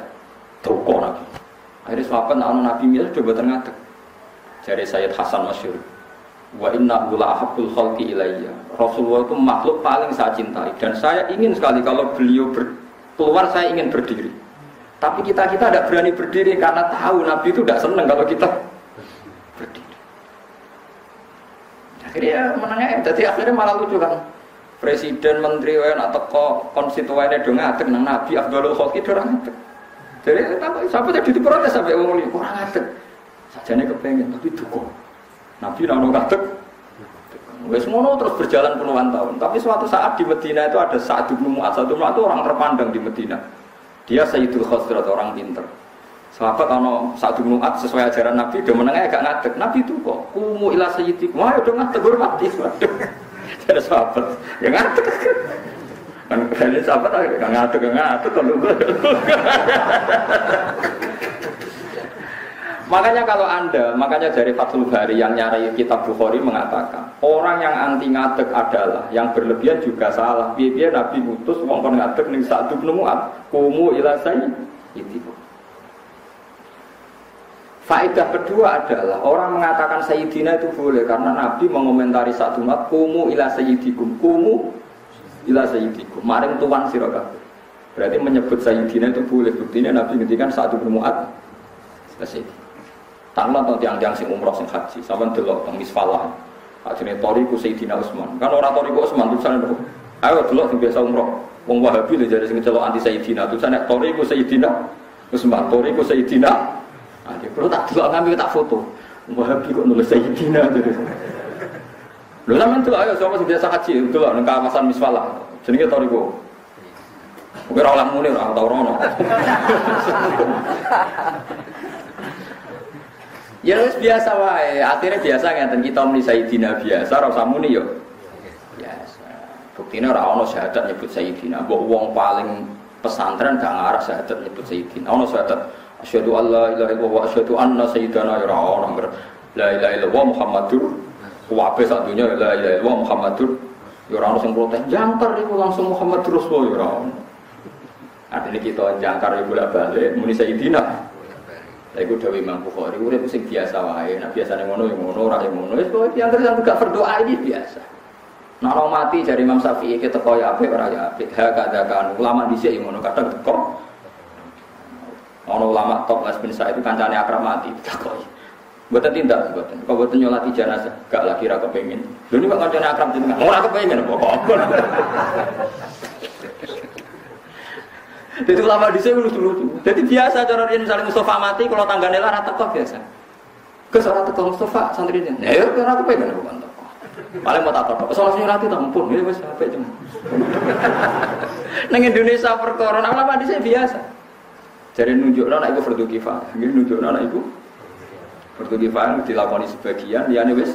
Duko Nabi. Akhirnya sahabat anak Nabi Mila coba terngatek. Jadi Sayyid Hasan Masyur. Wa inna la ahabbul khalqi ilayya. Rasulullah itu makhluk paling saya cintai. Dan saya ingin sekali kalau beliau ber, keluar saya ingin berdiri. Tapi kita kita tidak berani berdiri karena tahu Nabi itu tidak senang kalau kita berdiri. Akhirnya menangnya, jadi akhirnya malah lucu kan. Presiden, menteri, wae nak teko konstituennya dong ngadeg nang Nabi Abdul Khalqi dorang ngadeg. Jadi sampai jadi diprotes sampai wong liya kurang ngadeg. Sajane kepengen tapi duko. Nabi nang ngadeg. Wes ngono terus berjalan puluhan tahun. Tapi suatu saat di Medina itu ada Sa'ad bin Mu'adz. Bin itu orang terpandang di Medina. Dia Sayyidul Khosrat, orang pinter. Sahabat ono satu nuat sesuai ajaran Nabi, dia menengah agak ngadeg. Nabi kok, kumu ilah sayyidikum, ayo dong ngadeg hormati. Waduh, ada sahabat, ya ngadeg. Kan ini sahabat agak ngadeg, ngadeg kalau Makanya kalau anda, makanya dari Fathul Bari yang nyari kitab Bukhari mengatakan orang yang anti ngadeg adalah yang berlebihan juga salah. Biar Nabi mutus wong kon ngadeg ning satu penemuan kumu ila itu. Faedah kedua adalah orang mengatakan Sayyidina itu boleh karena Nabi mengomentari satu mat kumu ila sayyidikum kumu ila sayyidikum maring tuan sira Berarti menyebut Sayyidina itu boleh buktinya Nabi ngendikan satu penemuan Sayyidina. Tanpa atau tiang-tiang sing umroh sing haji, sama delok teng misfalah. Akhirnya Toriku Sayyidina Utsman. Kan orang Toriku Utsman tulisannya itu. Ayo delok sing biasa umroh. Wong Wahabi lho jadi sing celok anti Sayyidina. Tulisannya Toriku Sayyidina Utsman. Toriku Sayyidina. Dia perlu tak delok ngambil tak foto. Wahabi kok nulis Sayyidina terus. Lho delok ayo sapa sing biasa haji delok nang kawasan misfalah. Jenenge Toriku. Mungkin orang muni orang tau rono. Ya wis biasa wae. Akhirnya biasa ngeten kita muni Sayyidina biasa ora usah muni yo. Biasa. Buktine ora ono syahadat nyebut Sayyidina. Mbok wong paling pesantren gak ngarah syahadat nyebut Sayyidina. Ono syahadat asyhadu alla ilaha illallah wa asyhadu anna sayyidana ya ora la ilaha illallah Muhammadur Wabe sak dunya la ilaha illallah Muhammadur ya ora sing protes. Jangkar iku langsung Muhammadur Rasulullah ya ora ono. Artinya kita jangkar ya bolak-balik muni Sayyidina. Lah iku dawuh Imam Bukhari, urip sing biasa wae. Nah biasane ngono ya ngono, ora ya ngono. Wis pokoke yang terus gak berdoa ini biasa. Nah mati dari Imam Syafi'i kita teko ya apik ora ya apik. Ha kadakan ulama dhisik yang ngono kadang teko. Ono ulama top Mas bin Sa'id itu kancane akrab mati takoi. Mboten tindak mboten. Kok mboten nyolati jenazah, gak lagi ra kepengin. Lho ini kok kancane akrab jenengan. Ora kepengin apa-apa. [LAUGHS] Jadi ulama di sini lucu-lucu. Jadi biasa cara dia misalnya Mustafa mati, kalau tangganya lah kok biasa. Ke seorang teko Mustafa santri ini. Ya, ya rata pengen aku mantap. Paling mau tak apa. Soalnya rati tak mumpun. Ya wes apa cuma. [LAUGHS] Neng Indonesia perkara ulama di sini biasa. Jadi nunjuk anak ibu fardu kifayah. Ini nunjuk anak ibu fardu kifayah dilakoni sebagian, ya wis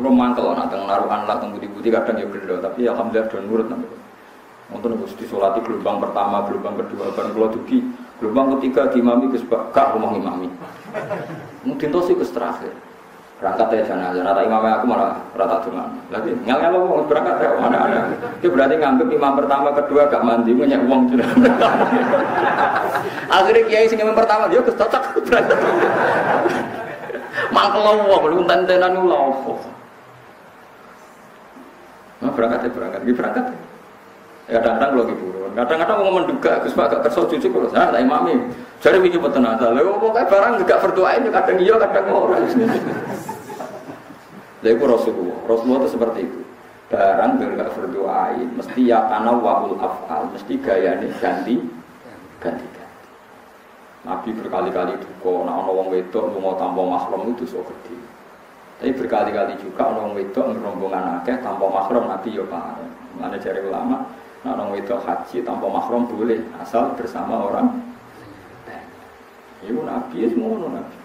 Kalau mangkel nak teng naruhan lah teng budi-budi kadang ya gelo, tapi alhamdulillah don nurut nang. Wonten Gus disolati gelombang pertama, gelombang kedua, bareng kula dugi, gelombang ketiga dimami Gus gak rumah imami. Mungkin toh sih Gus terakhir. Berangkat ya jangan aja, rata imamnya aku malah rata dengan. Lagi ngel ngel mau berangkat ya mana ada. Itu berarti nganggep imam pertama, kedua gak mandi, punya uang sudah. [LAUGHS] Akhirnya kiai sing imam pertama dia cocok berangkat. [LAUGHS] Mangkel lawa, belum tentenan lawa. Nah, berangkat ya berangkat, ya berangkat. Ya kadang-kadang lagi buruan, kadang-kadang mau menduga, Gus Pak gak kerso cucu kalau saya tak imami. Jadi ini betul nasa, lalu pokoknya barang gak berdoa ini kadang iya kadang orang. [LAUGHS] Lalu itu Rasulullah, Rasulullah itu seperti itu. Barang gak berdoain, mesti ya karena wahul afal, mesti gaya ini ganti, ganti ganti. Nabi berkali-kali duka, nah orang wedok mau tambah mahram itu so gede. Tapi berkali-kali juga orang wedok rombongan akeh tanpa mahram Nabi ya Pak. Mana cari ulama, nah orang wedok haji tanpa mahram boleh asal bersama orang. Ibu Nabi semua Nabi.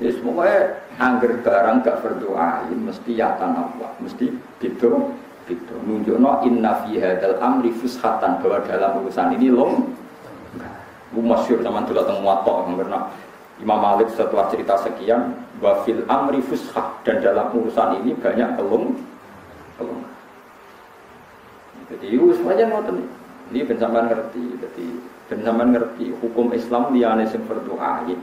Ya semuanya angger barang gak berdoa, mesti ya Allah, mesti gitu gitu. Nunjukno inna fi hadal amri fushatan bahwa dalam urusan ini long. Bu masyur sama dulu teng muatok karena Imam Malik setelah cerita sekian wafil amri fushah dan dalam urusan ini banyak kelung kelung jadi semuanya ngoten ini bensaman ngerti jadi bensaman ngerti hukum Islam liane sing berdoain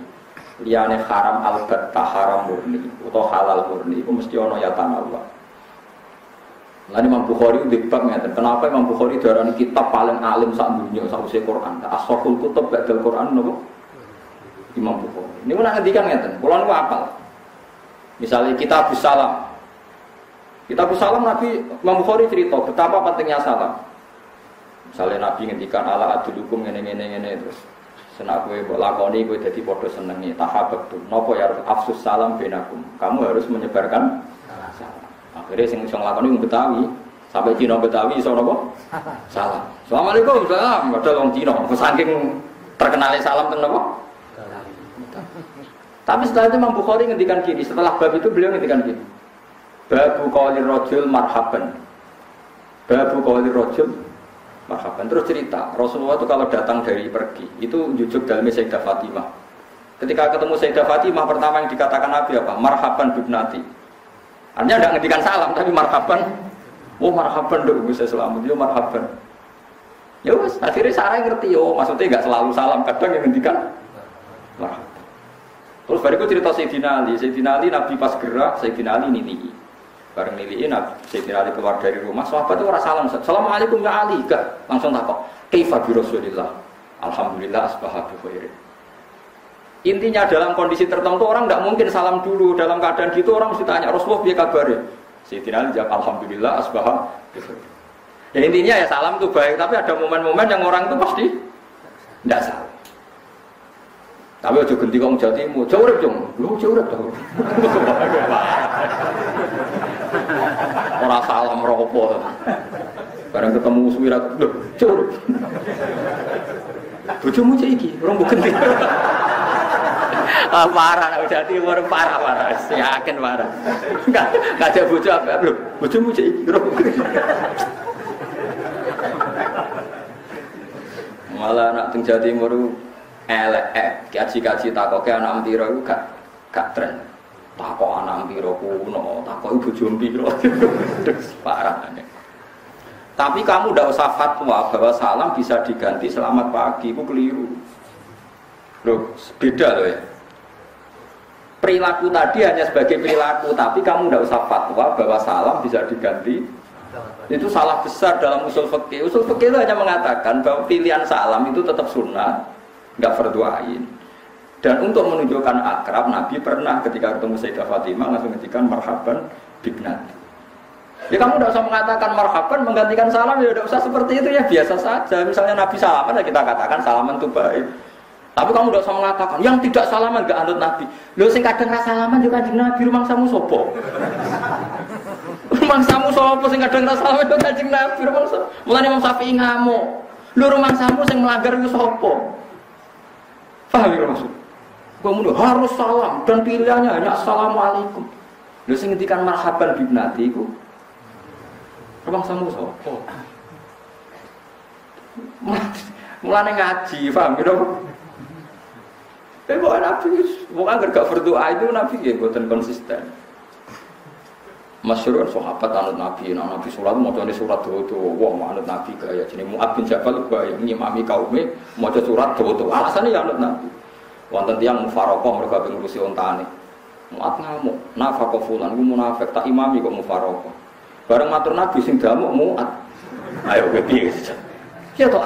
liane haram albatta haram murni atau halal murni itu mesti ono yatan Allah Lalu Imam Bukhari debat ngeten. Kenapa Imam Bukhari darah kitab paling alim saat dunia saat usia Quran? Asoful kutub badal Quran nopo Imam Bukhari. Ini mana ngedikan ngeten. Kulo niku apal. Misalnya kita Salam. Kita Salam Nabi Imam Bukhari cerita betapa pentingnya salam. Misalnya Nabi ngendikan ala adulukum ngene ngene ngene terus senak kowe mbok lakoni kowe dadi padha senenge tahabbatu. Napa ya afsus salam benakum. Kamu harus menyebarkan salam. Akhirnya sing iso nglakoni Betawi sampai Cina Betawi iso napa? Salam. Assalamualaikum, salam. Padahal wong Cina saking terkenalnya salam teng napa? Tapi setelah itu Imam Bukhari ngendikan gini, setelah bab itu beliau ngendikan gini. Babu qalir rajul marhaban. Babu qalir rajul marhaban. Terus cerita, Rasulullah itu kalau datang dari pergi, itu jujuk dalam Sayyidah Fatimah. Ketika ketemu Sayyidah Fatimah, pertama yang dikatakan Nabi apa? Marhaban bibnati. Artinya tidak ngendikan salam, tapi marhaban. Oh marhaban dong, bisa selamat. Yo marhaban. Ya wes, akhirnya saya ngerti, oh maksudnya nggak selalu salam, kadang yang ngendikan marhaban. Terus bariku cerita Sayyidina Ali, Sayyidina Ali Nabi pas gerak, Sayyidina Ali nili. Bareng nili Nabi Sayyidina Ali keluar dari rumah, sahabat itu orang salam, Assalamualaikum ya Ali, gak langsung takut. Kaifa bi Rasulillah? Alhamdulillah asbaha bi khairin. Intinya dalam kondisi tertentu orang tidak mungkin salam dulu dalam keadaan gitu orang mesti tanya Rasulullah biar kabar Sayyidina Ali jawab Alhamdulillah asbaha bi khairin. Ya intinya ya salam itu baik, tapi ada momen-momen yang orang itu pasti tidak salam. Tapi aja ganti kong jatimu, jauh urip jong, lu jauh urip tau. [LAUGHS] Ora salam ropo. Barang ketemu suwirat, lho, urip. Bojomu cek iki, urung mbok ganti. ah, parah, udah jati orang parah parah, yakin parah. Enggak, ada bojo apa, lho, bojomu cek iki, urung Malah anak teng Timur elek eh kaji-kaji takok ke anak piro iku gak gak tren. Takok anak piro kuno, takok ibu piro. Parah Tapi kamu tidak usah fatwa bahwa salam bisa diganti selamat pagi, itu keliru. Loh, beda loh ya. Perilaku tadi hanya sebagai perilaku, tapi kamu tidak usah fatwa bahwa salam bisa diganti. Itu salah besar dalam usul fikih. Usul fikih itu hanya mengatakan bahwa pilihan salam itu tetap sunnah, nggak berdoain. Dan untuk menunjukkan akrab, Nabi pernah ketika ketemu Sayyidah Fatimah langsung ngetikan marhaban bibnat. Ya kamu tidak usah mengatakan marhaban menggantikan salam ya tidak usah seperti itu ya biasa saja. Misalnya Nabi salaman ya kita katakan salaman itu baik. Tapi kamu tidak usah mengatakan yang tidak salaman gak anut Nabi. Lo sing kadang rasa salaman juga di Nabi rumah samu sopo. rumah samu sopo sing kadang rasa salaman juga di Nabi rumah samu. Mulai Imam Syafi'i ngamuk. Lho rumah samu sing melanggar itu sapa? Paham ya maksud? Kemudian harus salam dan pilihannya hanya assalamualaikum. Lho sing ngendikan marhaban bibnati iku rumah samu sapa? [LAUGHS] Mulane ngaji, paham gitu? Tapi bukan Nabi, bukan gak berdoa itu Nabi ya, buatan konsisten. Masyur sahabat anut Nabi, nah Nabi surat mau jadi surat tuh tuh, wah mau anut Nabi gaya, jadi Mu'ad bin Jabal gaya ngimami kaumnya mau jadi surat tuh tuh, alasannya ya anut Nabi. Wonten tiang mufarokoh mereka pengurusi ontane. Mu'ad ngamuk, nafako fulan, gue munafik tak imami kok mufarokoh. Bareng matur Nabi sing damuk Mu'ad. Ayo gue piye Ya toh,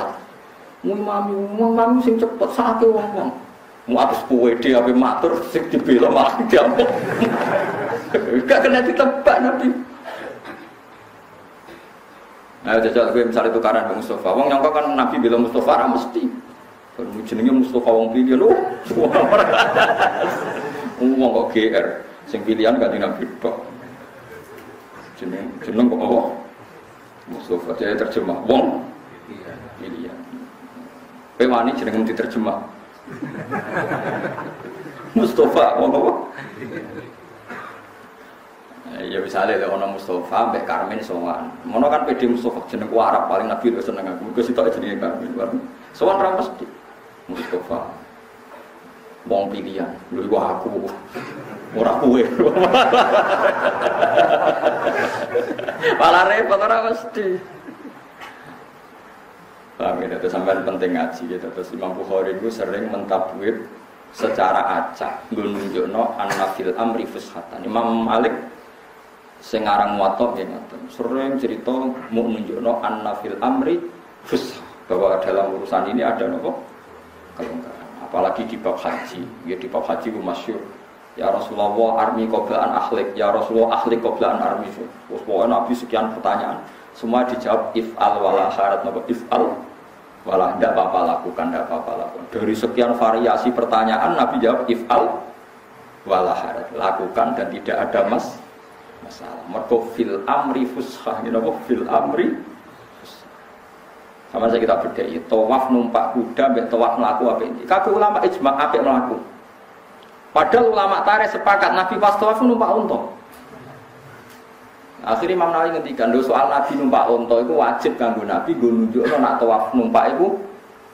mu imami, mu imami sing cepet sakit wong-wong. Mu'ad sepuwe dia ape matur sing dibela malah diamuk. [LAUGHS] Gak kena ditebak Nabi. Nah, jajal gue misalnya tukaran dengan Mustafa. Wong nyangka kan Nabi bilang Mustafa mesti. Jenenge Mustafa wong pilihan lho. Wong kok GR sing pilihan gak Nabi tok. Jeneng jeneng kok apa? Mustafa dia terjemah wong pilihan. Kowe wani jeneng diterjemah. Mustafa wong apa? Ya misalnya ada orang Mustafa, Mbak Karmen sowan. Mono kan PD Mustafa jeneng Arab paling Nabi udah seneng aku. Gue sitok jenenge Karmen. Sowan ra mesti. Mustafa. Wong pilihan. Lho iku aku. Ora kowe. [LAUGHS] Malah repot ora mesti. Paham ya, itu sampai penting ngaji gitu. Terus Imam Bukhari itu sering mentabwid secara acak. Nunjukno anafil amri fushatan. Imam Malik sing aran muwatta nggih ngoten. Sering cerita mau nunjukno annafil amri fus bahwa dalam urusan ini ada nopo kelonggaran. Apalagi di bab haji, ya di bab haji masyur. Ya Rasulullah armi qoblaan ahlik, ya Rasulullah ahlik qoblaan armi. Terus pokoknya Nabi sekian pertanyaan, semua dijawab if'al wala syarat nopo if'al wala tidak apa-apa lakukan, tidak apa-apa lakukan. Dari sekian variasi pertanyaan Nabi jawab if'al wala syarat lakukan dan tidak ada mas masalah. Mergo fil amri fushah, apa? Fil amri Sama saya kita berdaya, tawaf numpak kuda, mbak tawaf melaku apa ini? Kabeh ulama ijma apa melaku. Padahal ulama tarik sepakat Nabi pas tawaf numpak unta. Akhirnya Imam Nawawi ngendikan do soal Nabi numpak unta itu wajib kanggo Nabi gue nunjukno nak tawaf numpak itu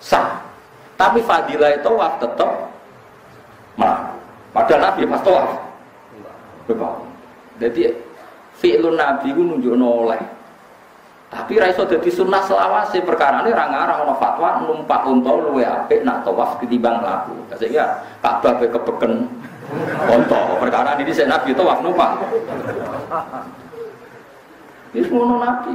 sah. Tapi fadilah tawaf tetap melaku. Padahal Nabi pas tawaf. Jadi fi'lun Nabi ku nunjukno oleh. Tapi ra iso dadi sunnah selawase perkara ini ra ngarang ana fatwa numpak unta luwe apik nak tawaf ketimbang laku. Sehingga Ka'bah pe kebeken unta. Perkara ini saya Nabi tawaf numpak. Ini ngono Nabi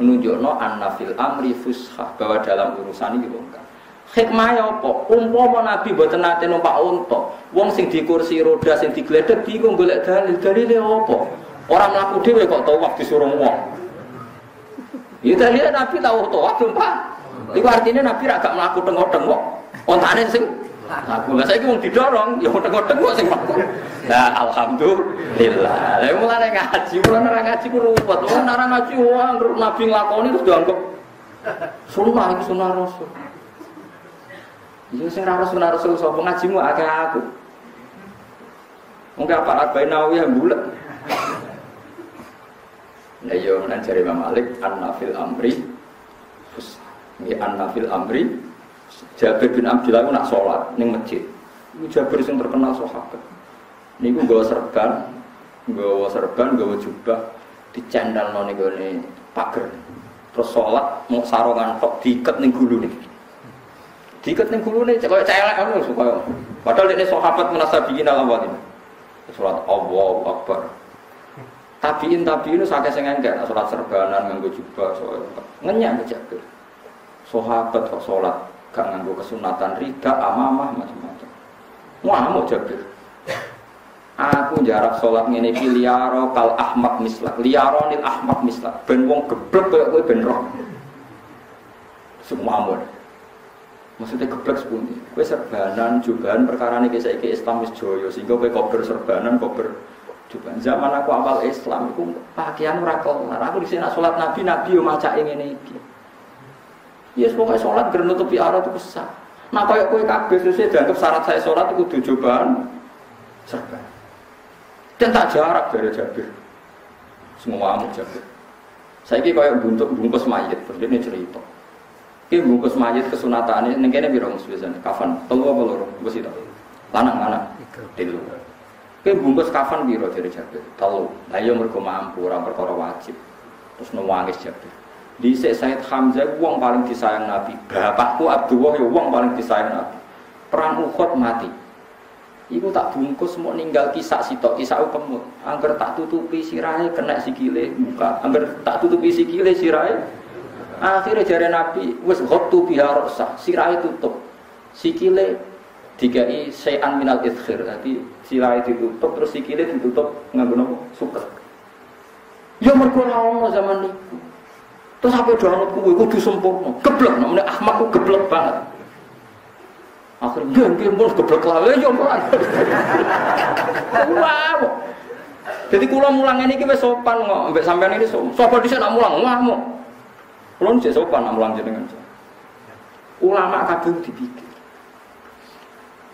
menunjukno an-nafil amri fusha bahwa dalam urusan ini longgar. Hikmah ya apa? Umpama Nabi mboten nate numpak unta, wong sing di kursi roda sing digledek bingung golek dalil. Dalile apa? Orang mlaku dhewe kok tawaf disuruh wong. Ya dalile Nabi tahu tawaf numpak. Iku artinya Nabi ra gak mlaku tengok-tengok. Ontane sing aku lah saiki wong didorong, ya tengok-tengok sing mlaku. Nah, alhamdulillah. Lah mulane ngaji, mulane ora ngaji ku ruwet. Wong ora ngaji wong Nabi nglakoni terus dianggap sunnah iki sunnah Rasul. Iya sing ora sunah rasul sapa ngajimu akeh aku. Mungkin apa arba'in nawawi yang bulat. Nah iya nan jare Imam Malik an-nafil amri Ini an-nafil amri Jabir bin Abdillah itu nak sholat ning masjid. Itu Jabir yang terkenal sahabat. Niku gawa serban, gawa serban, gawa jubah dicendal noni gue pagar. Terus sholat mau sarongan tok diikat ning gulu nih. Diikat ning gulune kaya celek ngono supaya. Padahal ini sahabat munasabiyin al-awwalin. Surat Allahu Akbar. Tabiin tabiin sakit sing enggak salat serbanan nganggo jubah soal ngenyak Jabir. Sahabat kok salat gak nganggo kesunatan rida amamah macam-macam. Wah mau Jabir. Aku jarak sholat ngene iki liyaro kal ahmak mislak, liyaro nil ahmak mislak. Ben wong geblek koyo kowe ben roh. Semua Maksudnya geblek sepundi. Kue serbanan, jubahan perkara ini kisah iki Islam joyo sehingga kue kober serbanan, kober jubahan. Zaman aku awal Islam, aku pakaian ora kelar. Aku di sini sholat Nabi, Nabi yo maca ini iki. Ya yes, pokoknya sholat ger nutupi aurat itu sah. Nah kayak kue kabeh sesuai dianggap syarat saya sholat itu tujuan serba. Dan tak jarak dari Jabir. Semua amuk Jabir. Saya kira kayak buntuk bungkus mayat, ini cerita. Ini bungkus mayat kesunatan ini, ini bilang biasanya kafan, telu apa loro, bungkus itu, lanang lanang, tilu. Ini bungkus kafan biro dari Jabir, telu. Nah iya mereka mampu, orang perkara wajib, terus nangis Jabir. Di Said Hamzah, uang paling disayang Nabi. Bapakku Abdullah, ya uang paling disayang Nabi. Perang Uhud mati. Iku tak bungkus mau ninggal kisah sitok kisah kemut. Angger tak tutupi sirai kena sikile buka. Angger tak tutupi sikile sirai. Akhirnya jari Nabi wes ghottu biha rasa sirai tutup. Sikile dikai sayan minal idkhir. Jadi sirai ditutup terus sikile ditutup nganggo nopo? Suket. Ya mergo ora zaman niku. Terus apa doa kuwi kudu sempurna. Geblek namanya Ahmad ku geblek banget. Akhirnya dia mau geblek lawe yo mulan. Wow. Jadi kula mulang ini kita sopan kok, mbek sampean ini sopan. Sopan dhisik nak mulang ngamuk. Kula sik sopan nak mulang jenengan. Ulama kadung dipikir.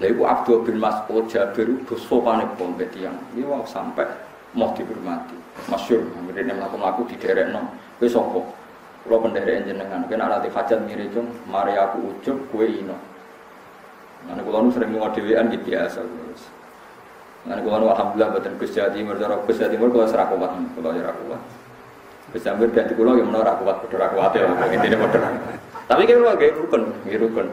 Lha iku Abdul bin Mas'ud Jabir itu sopane pompe tiyang. Iki wong sampai mau dihormati. Masyur, ngene mlaku-mlaku diderekno. Kowe sapa? Kula penderek jenengan. Kena ora hajat mirip mari aku ujub kowe ino. Nanti kalau nu sering ngomong dewan gitu biasa. Nanti kalau nu alhamdulillah buatan Gus Jawa Timur, cara Gus Jawa Timur kalau serak kuat, kalau serak kuat. Gus Jawa dan di pulau yang menolak kuat, betul kuat ya, intinya betul. Tapi kalau kayak rukun, kayak rukun.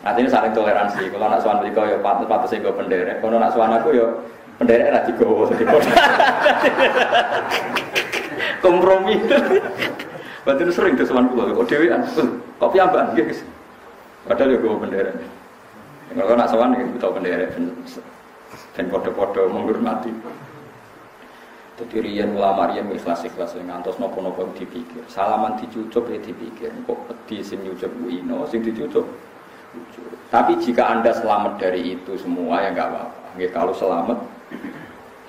Artinya saling toleransi. Kalau anak suan mereka ya patut patut sih gue penderek. Kalau anak suan aku ya penderek nanti [LAUGHS] gue kompromi. Berarti itu sering tuh suan pulau. Kok dewi an, kopi ambang gitu. Padahal ya gue bendera. Kalau nak sowan ya tahu bendera dan kode-kode menghormati. Jadi rian ulama rian ikhlas ikhlas ngantos nopo nopo dipikir. Salaman dicucup ya dipikir. Kok di sim nyucup ino, sing dicucup. Tapi jika anda selamat dari itu semua ya nggak apa-apa. Kalau selamat,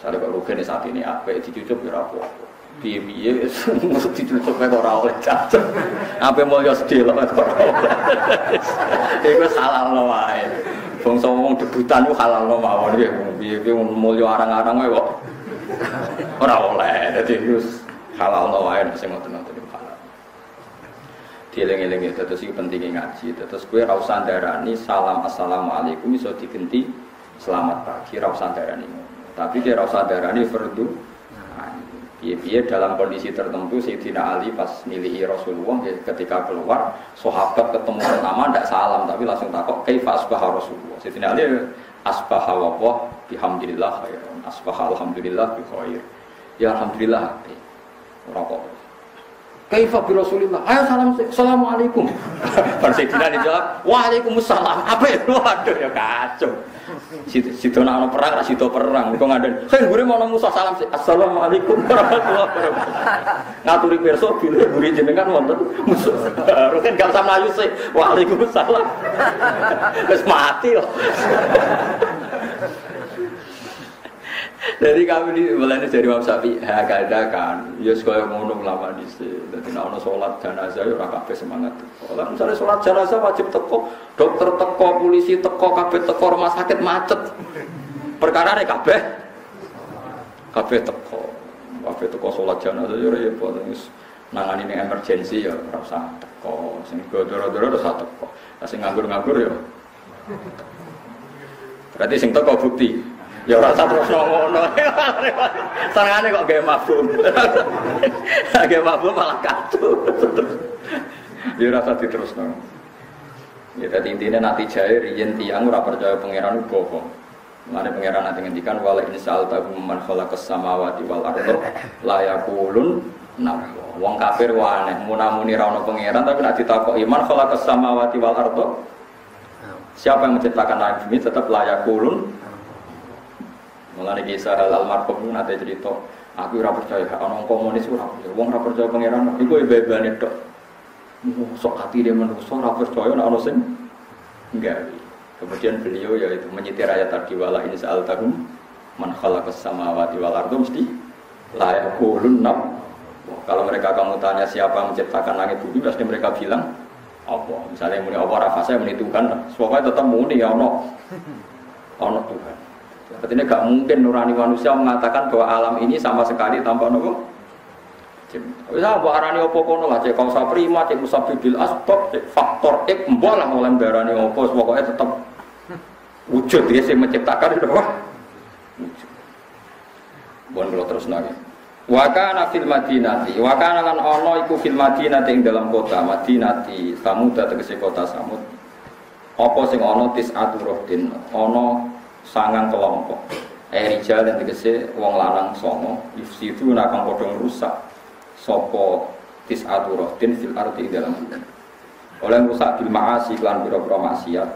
saya kalau rugen saat ini apa dicucup ya apa-apa piye-piye mesti ditutup nek ora oleh cacat. Apa mulya sedih lho nek ora oleh. Iku halal wae. Bangsa debutan ku halal mawon iki piye-piye mulya arang-arang wae kok ora oleh. Dadi halal wae sing. Dieling-eling itu terus pentingnya ngaji. Terus gue rausan darani salam assalamualaikum iso digenti selamat pagi rausan darani. Tapi dia rausan darani fardu Iya, dalam kondisi tertentu Sayyidina Ali pas nilihi Rasulullah ya, ketika keluar sahabat ketemu pertama tidak salam tapi langsung takut kaifa asbaha Rasulullah. Sayyidina Ali asbaha wa bihamdillah khair. Asbaha alhamdulillah bi khair. Ya alhamdulillah. Ora kok. Kaifa bi Rasulillah? Ayo salam assalamualaikum. [LAUGHS] Pas Sayyidina dijawab, "Waalaikumsalam." Apa itu? [LAUGHS] Waduh ya kacau. Situ nak perang, ra situ perang. Kok ngaden. Saya gure mau Musa salam. Assalamualaikum warahmatullahi wabarakatuh. Ngaturi pirsa bilih gure jenengan wonten musuh. Baru kan gak usah mlayu sih. Waalaikumsalam. [LAUGHS] Wis mati kok. Jadi kami di mulai dari Imam Syafi'i hakada kan, ya sekaya ngono lama di sini. Jadi nak sholat jenazah ya rakyat semangat. Kalau misalnya sholat jenazah wajib teko, dokter teko, polisi teko, kabeh teko, rumah sakit macet. Perkara ini kabeh, kabeh teko, kabeh teko sholat jenazah ya repot. Nangani ini emergensi ya rasa teko, sing godoro-godoro rasa teko, sing nganggur-nganggur ya. Berarti sing teko bukti, Ya ora usah terus ngono. Senengane [LAUGHS] kok gawe mabuk. Gawe mabuk malah kacau. Ya ora usah diterusno. Ya tadi intinya nanti jaya riyen tiang ora percaya pangeran bohong. Mana pangeran nanti ngendikan wala insal tahu man khalaqas samawati wal ardo la yaqulun. Wong kafir wae munamuni ra ono pangeran tapi nek ditakoki man khalaqas samawati wal ardo Siapa yang menciptakan langit bumi tetap layak kulun Mulane kisah hal almarhum nate cerita, aku ora percaya ana komunis ora percaya. Wong ora percaya pangeran iku bebane tok. Sok hati dia manusia ora percaya ana sing enggak. Kemudian beliau yaitu menyetir ayat tadi wala ini saal tahum man khalaqas samawati wal ardu mesti la yaqulun Kalau mereka kamu tanya siapa menciptakan langit bumi, pasti mereka bilang Allah. Misalnya muni rafa saya muni Tuhan, pokoknya tetap muni ya Allah. Allah Tuhan. Artinya gak mungkin nurani manusia mengatakan bahwa alam ini sama sekali tanpa nopo. Bisa buat arani opo kono lah, cek kausa prima, cek musabibil asbab, cek faktor X, mbak lah oleh darani opo, pokoknya tetap wujud dia sih menciptakan itu apa? Bukan kalau terus nangis. Wakana fil madinati, wakana lan ono iku fil madinati ing dalam kota madinati, samud tegese kota samud. Apa sing ono tis aturuddin, ono sangang kelompok. Eh rijal dan tegese wong lanang songo, yufsidu nakang padha rusak sopo tis aturuddin fil arti dalam. Oleh rusak bil maasi lan pira-pira maksiat.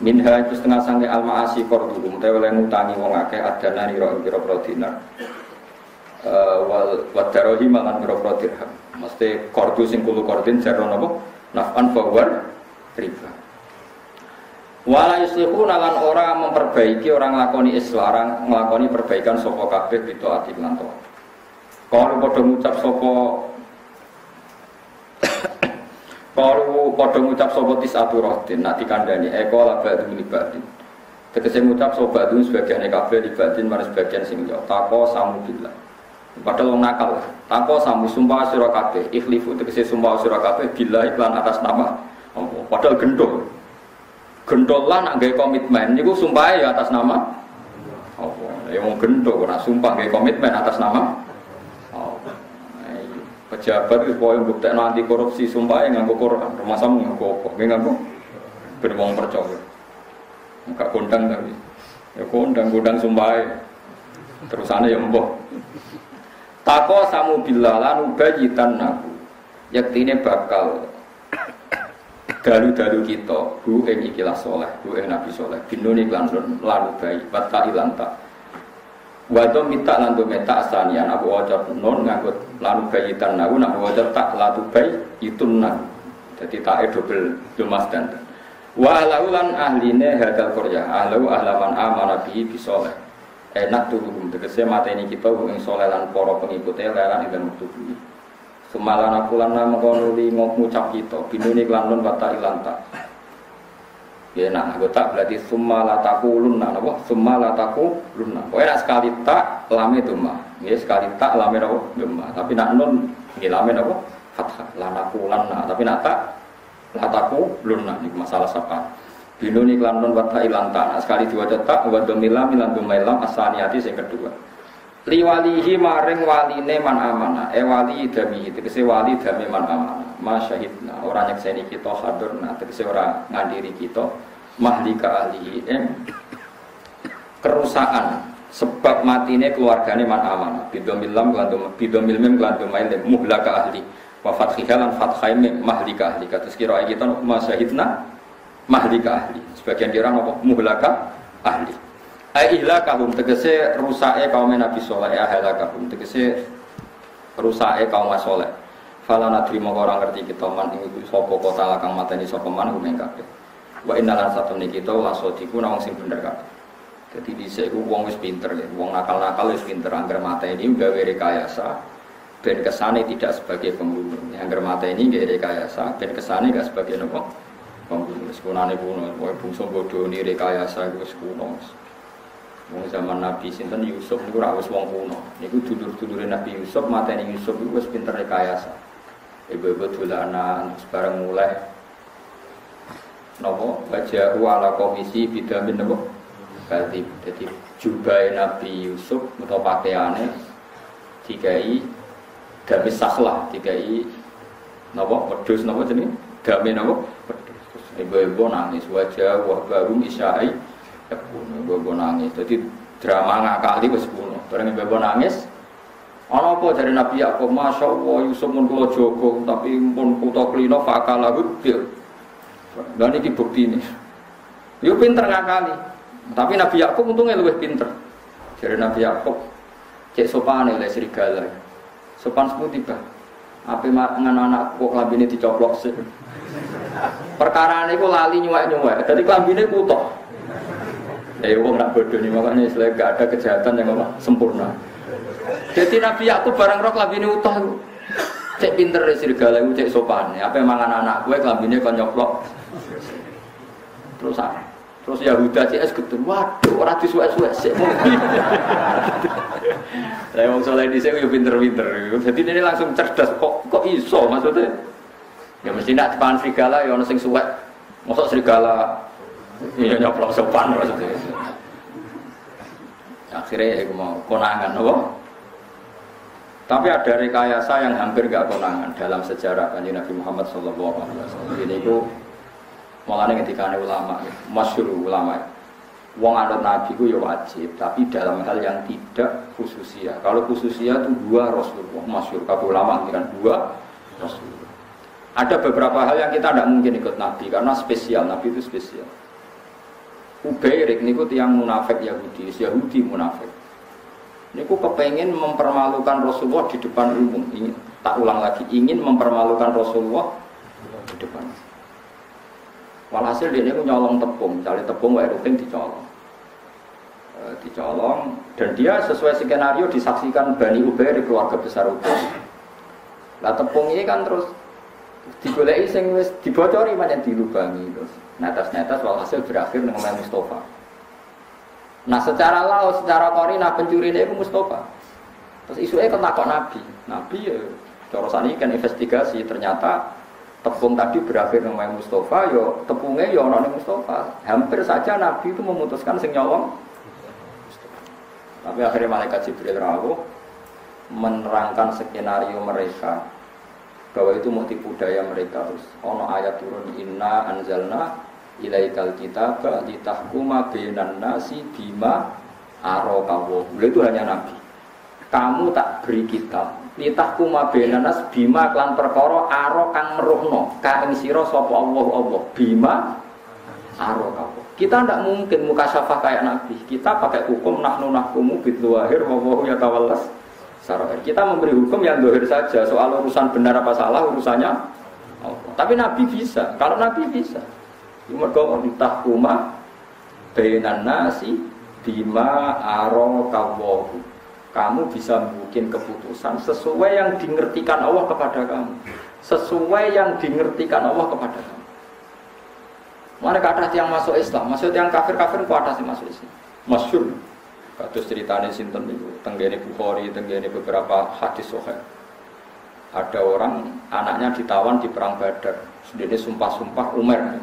Minha itu setengah sange al maasi korduhum, te oleh ngutangi wong akeh adana nira ing pira-pira dinar. Eh, wal wadarohi malan pira-pira dirham. Mesti kordu sing kulo kordin jaro napa? Naf'an fawar riba. Wala yuslihu nalan ora memperbaiki orang nglakoni islah, orang nglakoni perbaikan sapa kabeh itu ati lan Kalau padha ngucap sapa [COUGHS] Kalau padha ngucap sapa tisatu rohdin nak dikandani eko la ba'du min ba'din. Tegese ngucap sapa ba'du sebagian kabeh di ba'din marang sebagian sing yo. Tako samu billah. Padahal wong nakal. Tako samu sumpah sira ikhlifu tegese sumpah sira billah iklan atas nama. Padahal gendol. Gendol lah nak gawe komitmen niku sumpah ya atas nama Allah. Ya wong gendol ora sumpah gawe komitmen atas nama. Pejabat itu poin bukti anti korupsi sumpah yang nganggo Quran, rumah samu nganggo apa? Nggih nganggo ben wong percaya. Enggak kondang tapi. Ya kondang kondang sumpah. Terusane ya mbok. Tako samu billah lan ubayitan naku. Yaktine bakal dalu-dalu kita hu ing ikilah soleh, hu ing nabi soleh. Binuni lan lalu bayi, wata ilanta. Wato minta lantu meta asanian aku wajar non ngangkut lalu bayitan naku nak wajar tak lalu bayi itu nak. Jadi tak double dumas dan. Wa laulan ahline hadal korya ahlau ahlaman amana bihi bisoleh enak tuh tegese mata ini kita ing soleh lan para pengikutnya leran ing dalam tubuh Semalan aku lan mengkono li ngucap kita binuni klan nun kata ilanta. Ya nak aku tak berarti summa la taqulun nak apa? Summa la taqulun. Pokoke nak sekali tak lame mah. Ya sekali tak lame apa? Gemah. Tapi nak nun nggih lame apa? Fathah. La naqulan tapi nak tak la taqulun niku masalah sapa. Binuni klan nun wata ilan tanah sekali dua cetak wa domilam ilan domailam asaniati yang kedua. Liwalihi maring waline man amana. E wali dami tegese wali dami man amana. Masyahidna orang nyekseni kita hadurna. Tegese ora ngandiri kita mahlika ahlihi. Em kerusakan sebab matine keluargane man amana. Bidomilam kelantum bidomilmim kelantum maile muhlaka ahli. Wa fathihalan fathaim mahlika ahli. Kata sekira kita masyahidna mahlika ahli. Sebagian kira apa? Muhlaka ahli. Aihla kahum tegese rusake kaum Nabi Soleh ahla kahum tegese rusake kaum Soleh. Fala nadri mongko ora ngerti kita man ing sapa kota lakang mateni sapa man kumeng kabeh. Wa innalan satu niki kita la sadiku wong sing bener kabeh. Jadi di iku wong wis pinter ya, wong nakal-nakal wis pinter angger mateni gawe rekayasa ben kesane tidak sebagai pembunuh. Angger mateni gawe rekayasa ben kesane gak sebagai nopo pembunuh sekunane kuno kowe bungsu bodho ni rekayasa iku wis kuno Wong zaman Nabi sinten Yusuf niku wis wong kuno. Niku dulur-dulure Nabi Yusuf mateni Yusuf iku wis pinter rekayasa. Ibu-ibu dolanan bareng mulai. Nopo baca ala komisi bidamin nopo berarti jadi jubah Nabi Yusuf atau pakaiannya dikai damis sakhlah dikai nopo pedus nopo jenis damin nopo Ibu-ibu nangis. Wajah wah baru isyai Ibu-ibu nangis. Jadi drama ngakali wis kuno. Bareng ibu-ibu nangis Ana apa dari Nabi Yakub? Masya Allah Yusuf pun kula jogo tapi pun putra klino fakala dia. Dan ini bukti ini. Yo pinter ngakali. Tapi Nabi untungnya lebih pinter. Dari Nabi cek sopan oleh serigala. Sopan semua tiba. Apa dengan anak kok ini dicoplok sih? Perkara ini kok lali nyuwek-nyuwek. Jadi kelambine kutok. Ya wong nak bodoh nih makanya istilah gak ada kejahatan yang apa sempurna. Jadi Nabi Yakub barang rok ini utah. Cek pinter ya serigala itu cek sopan. Apa emang anak-anak gue kelambinnya kan nyoplok. Terus terus Yahuda es gitu. Waduh, orang disuwe-suwe sih. Saya mau soleh di sini pinter-pinter. Jadi ini langsung cerdas. Kok kok iso maksudnya? Ya mesti nak depan serigala ya orang sing suwe. Masuk serigala iya nyoplok sopan maksudnya. Akhirnya ya mau konangan, apa? Tapi ada rekayasa yang hampir gak konangan dalam sejarah kanji Nabi Muhammad Alaihi Wasallam. Ini itu malah ketika ulama, masyur ulama. Wong anut Nabi itu ya wajib, tapi dalam hal yang tidak khususia. Kalau khususia itu dua Rasulullah, masyur. Kalau ulama kan dua Rasulullah. Ada beberapa hal yang kita tidak mungkin ikut Nabi karena spesial. Nabi itu spesial. Ubairik ini yang munafik Yahudi, Yahudi munafik. Ini aku kepengen mempermalukan Rasulullah di depan umum. Ingin, tak ulang lagi, ingin mempermalukan Rasulullah di depan. Walhasil dia ini nyolong tepung, cari tepung wae rutin dicolong. E, dicolong dan dia sesuai skenario disaksikan Bani Ubair di keluarga besar Ubair. Lah tepung ini kan terus digoleki sing wis dibocori banyak dilubangi terus. Netes-netes walhasil berakhir dengan Mustafa. Nah secara lau, secara korina pencuri ini itu Mustafa. Terus isunya kan takut Nabi. Nabi ya, corosan ini kan investigasi. Ternyata tepung tadi berakhir nama Mustafa, yo ya tepungnya yo ya orang Mustafa. Hampir saja Nabi itu memutuskan sing nyolong. Tapi akhirnya malaikat Jibril rawuh menerangkan skenario mereka bahwa itu motif budaya mereka terus ono ayat turun inna anzalna ilaikal kitab litahkuma bainan nasi bima arokawo. Beliau itu hanya nabi. Kamu tak beri kitab litahkuma bainan nas bima klan perkara aro kang meruhno ka ing sira sapa Allah Allah bima arokawo. Kita tidak mungkin muka syafah kayak nabi. Kita pakai hukum nahnu nahkumu bidluahir wa wa yatawallas sarair. Kita memberi hukum yang dohir saja. Soal urusan benar apa salah urusannya Allah. Tapi Nabi bisa. Kalau Nabi bisa. Mergo ditahkuma bainan nasi bima aro kawahu. Kamu bisa bikin keputusan sesuai yang dingertikan Allah kepada kamu. Sesuai yang dingertikan Allah kepada kamu. Mana kata yang masuk Islam, maksud yang kafir-kafir ada sih masuk Islam. Masyur. Kados ceritanya sinten itu, tenggene Bukhari, tenggene beberapa hadis sahih. Ada orang anaknya ditawan di perang Badar. Sudah sumpah-sumpah Umar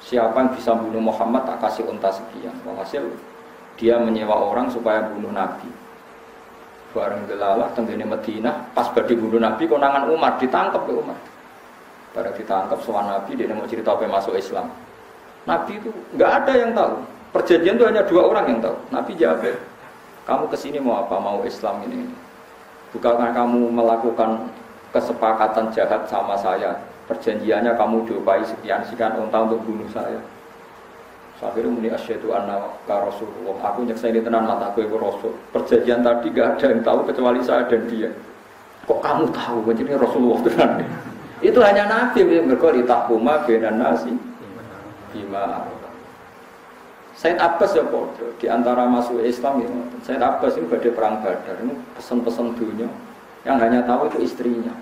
siapa yang bisa bunuh Muhammad tak kasih unta sekian. Walhasil dia menyewa orang supaya bunuh Nabi. Bareng delalah tenggene Madinah, pas badi bunuh Nabi konangan Umar ditangkap ke Umar. Bareng ditangkap soal Nabi dia mau cerita apa masuk Islam. Nabi itu nggak ada yang tahu. Perjanjian itu hanya dua orang yang tahu. Nabi jawab, kamu ke sini mau apa? Mau Islam ini? Bukankah kamu melakukan kesepakatan jahat sama saya? Perjanjiannya kamu diupai sekian sekian unta untuk bunuh saya. Akhirnya muni asyhadu anna ka rasulullah. Aku ini tenan mata aku rasul. Perjanjian tadi gak ada yang tahu kecuali saya dan dia. Kok kamu tahu? Jadi rasulullah [LAUGHS] tenan. Itu hanya nabi yang berkori takuma benan nasi bima Said Abbas ya bodoh di antara masuk Islam ya. Said Abbas ini pada perang Badar ini pesan-pesan dunia yang hanya tahu itu istrinya.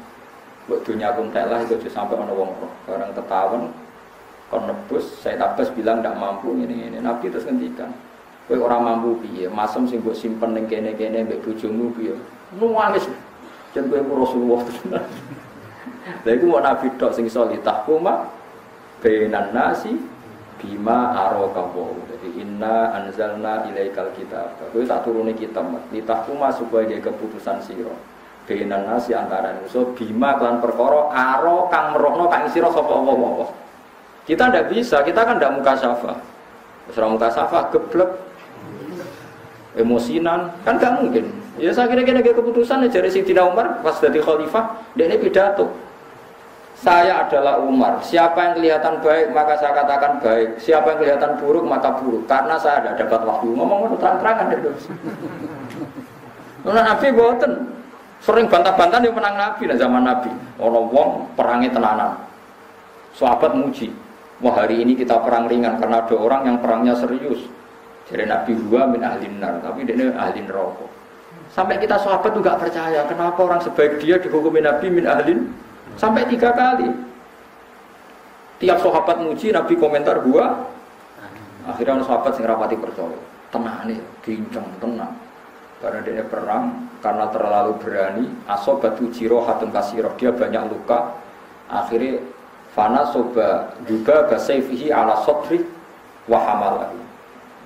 Buat dunia pun telah itu sampai ono wong roh. Orang ketahuan kon nebus, saya tabas bilang tidak mampu ini ini. Nabi terus ngendikan, kowe orang mampu piye? Masem sing mbok simpen ning kene-kene mbek bojomu piye? Nuwangis. Jan kowe Rasulullah [LAUGHS] tenan. Lha iku mau Nabi tok sing iso litahkuma bainan nasi bima arokawo. Jadi inna anzalna ilaikal kitab. Kowe tak turune kitab, litahkuma supaya dia keputusan sira bainan nasi antara so bima klan perkara aro kang merohno kang sira sapa Allah. Kita ndak bisa, kita kan ndak muka syafa. Wis muka syafa geblek emosinan kan gak mungkin. Ya saya kira-kira keputusan ya dari Sidina Umar pas jadi khalifah, dia ini pidato. Saya adalah Umar. Siapa yang kelihatan baik maka saya katakan baik. Siapa yang kelihatan buruk maka buruk. Karena saya ada dapat waktu ngomong terang-terangan itu. Nah, Nabi boten. Sering bantah-bantah yang menang Nabi nah zaman Nabi. Orang wong perangnya tenanan. Sahabat muji. Wah hari ini kita perang ringan karena ada orang yang perangnya serius. Jadi Nabi gua min ahli nar, tapi dia ahli neraka. Sampai kita sahabat juga percaya, kenapa orang sebaik dia dihukumi Nabi min ahlin sampai tiga kali. Tiap sahabat muji Nabi komentar gua, akhirnya orang sahabat sing rapati percaya. Tenang nih, gincang tenang. Karena dia perang, karena terlalu berani, asobatu jirohatun kasiroh, dia banyak luka. Akhirnya fana soba juga basaifihi ala sotri lagi.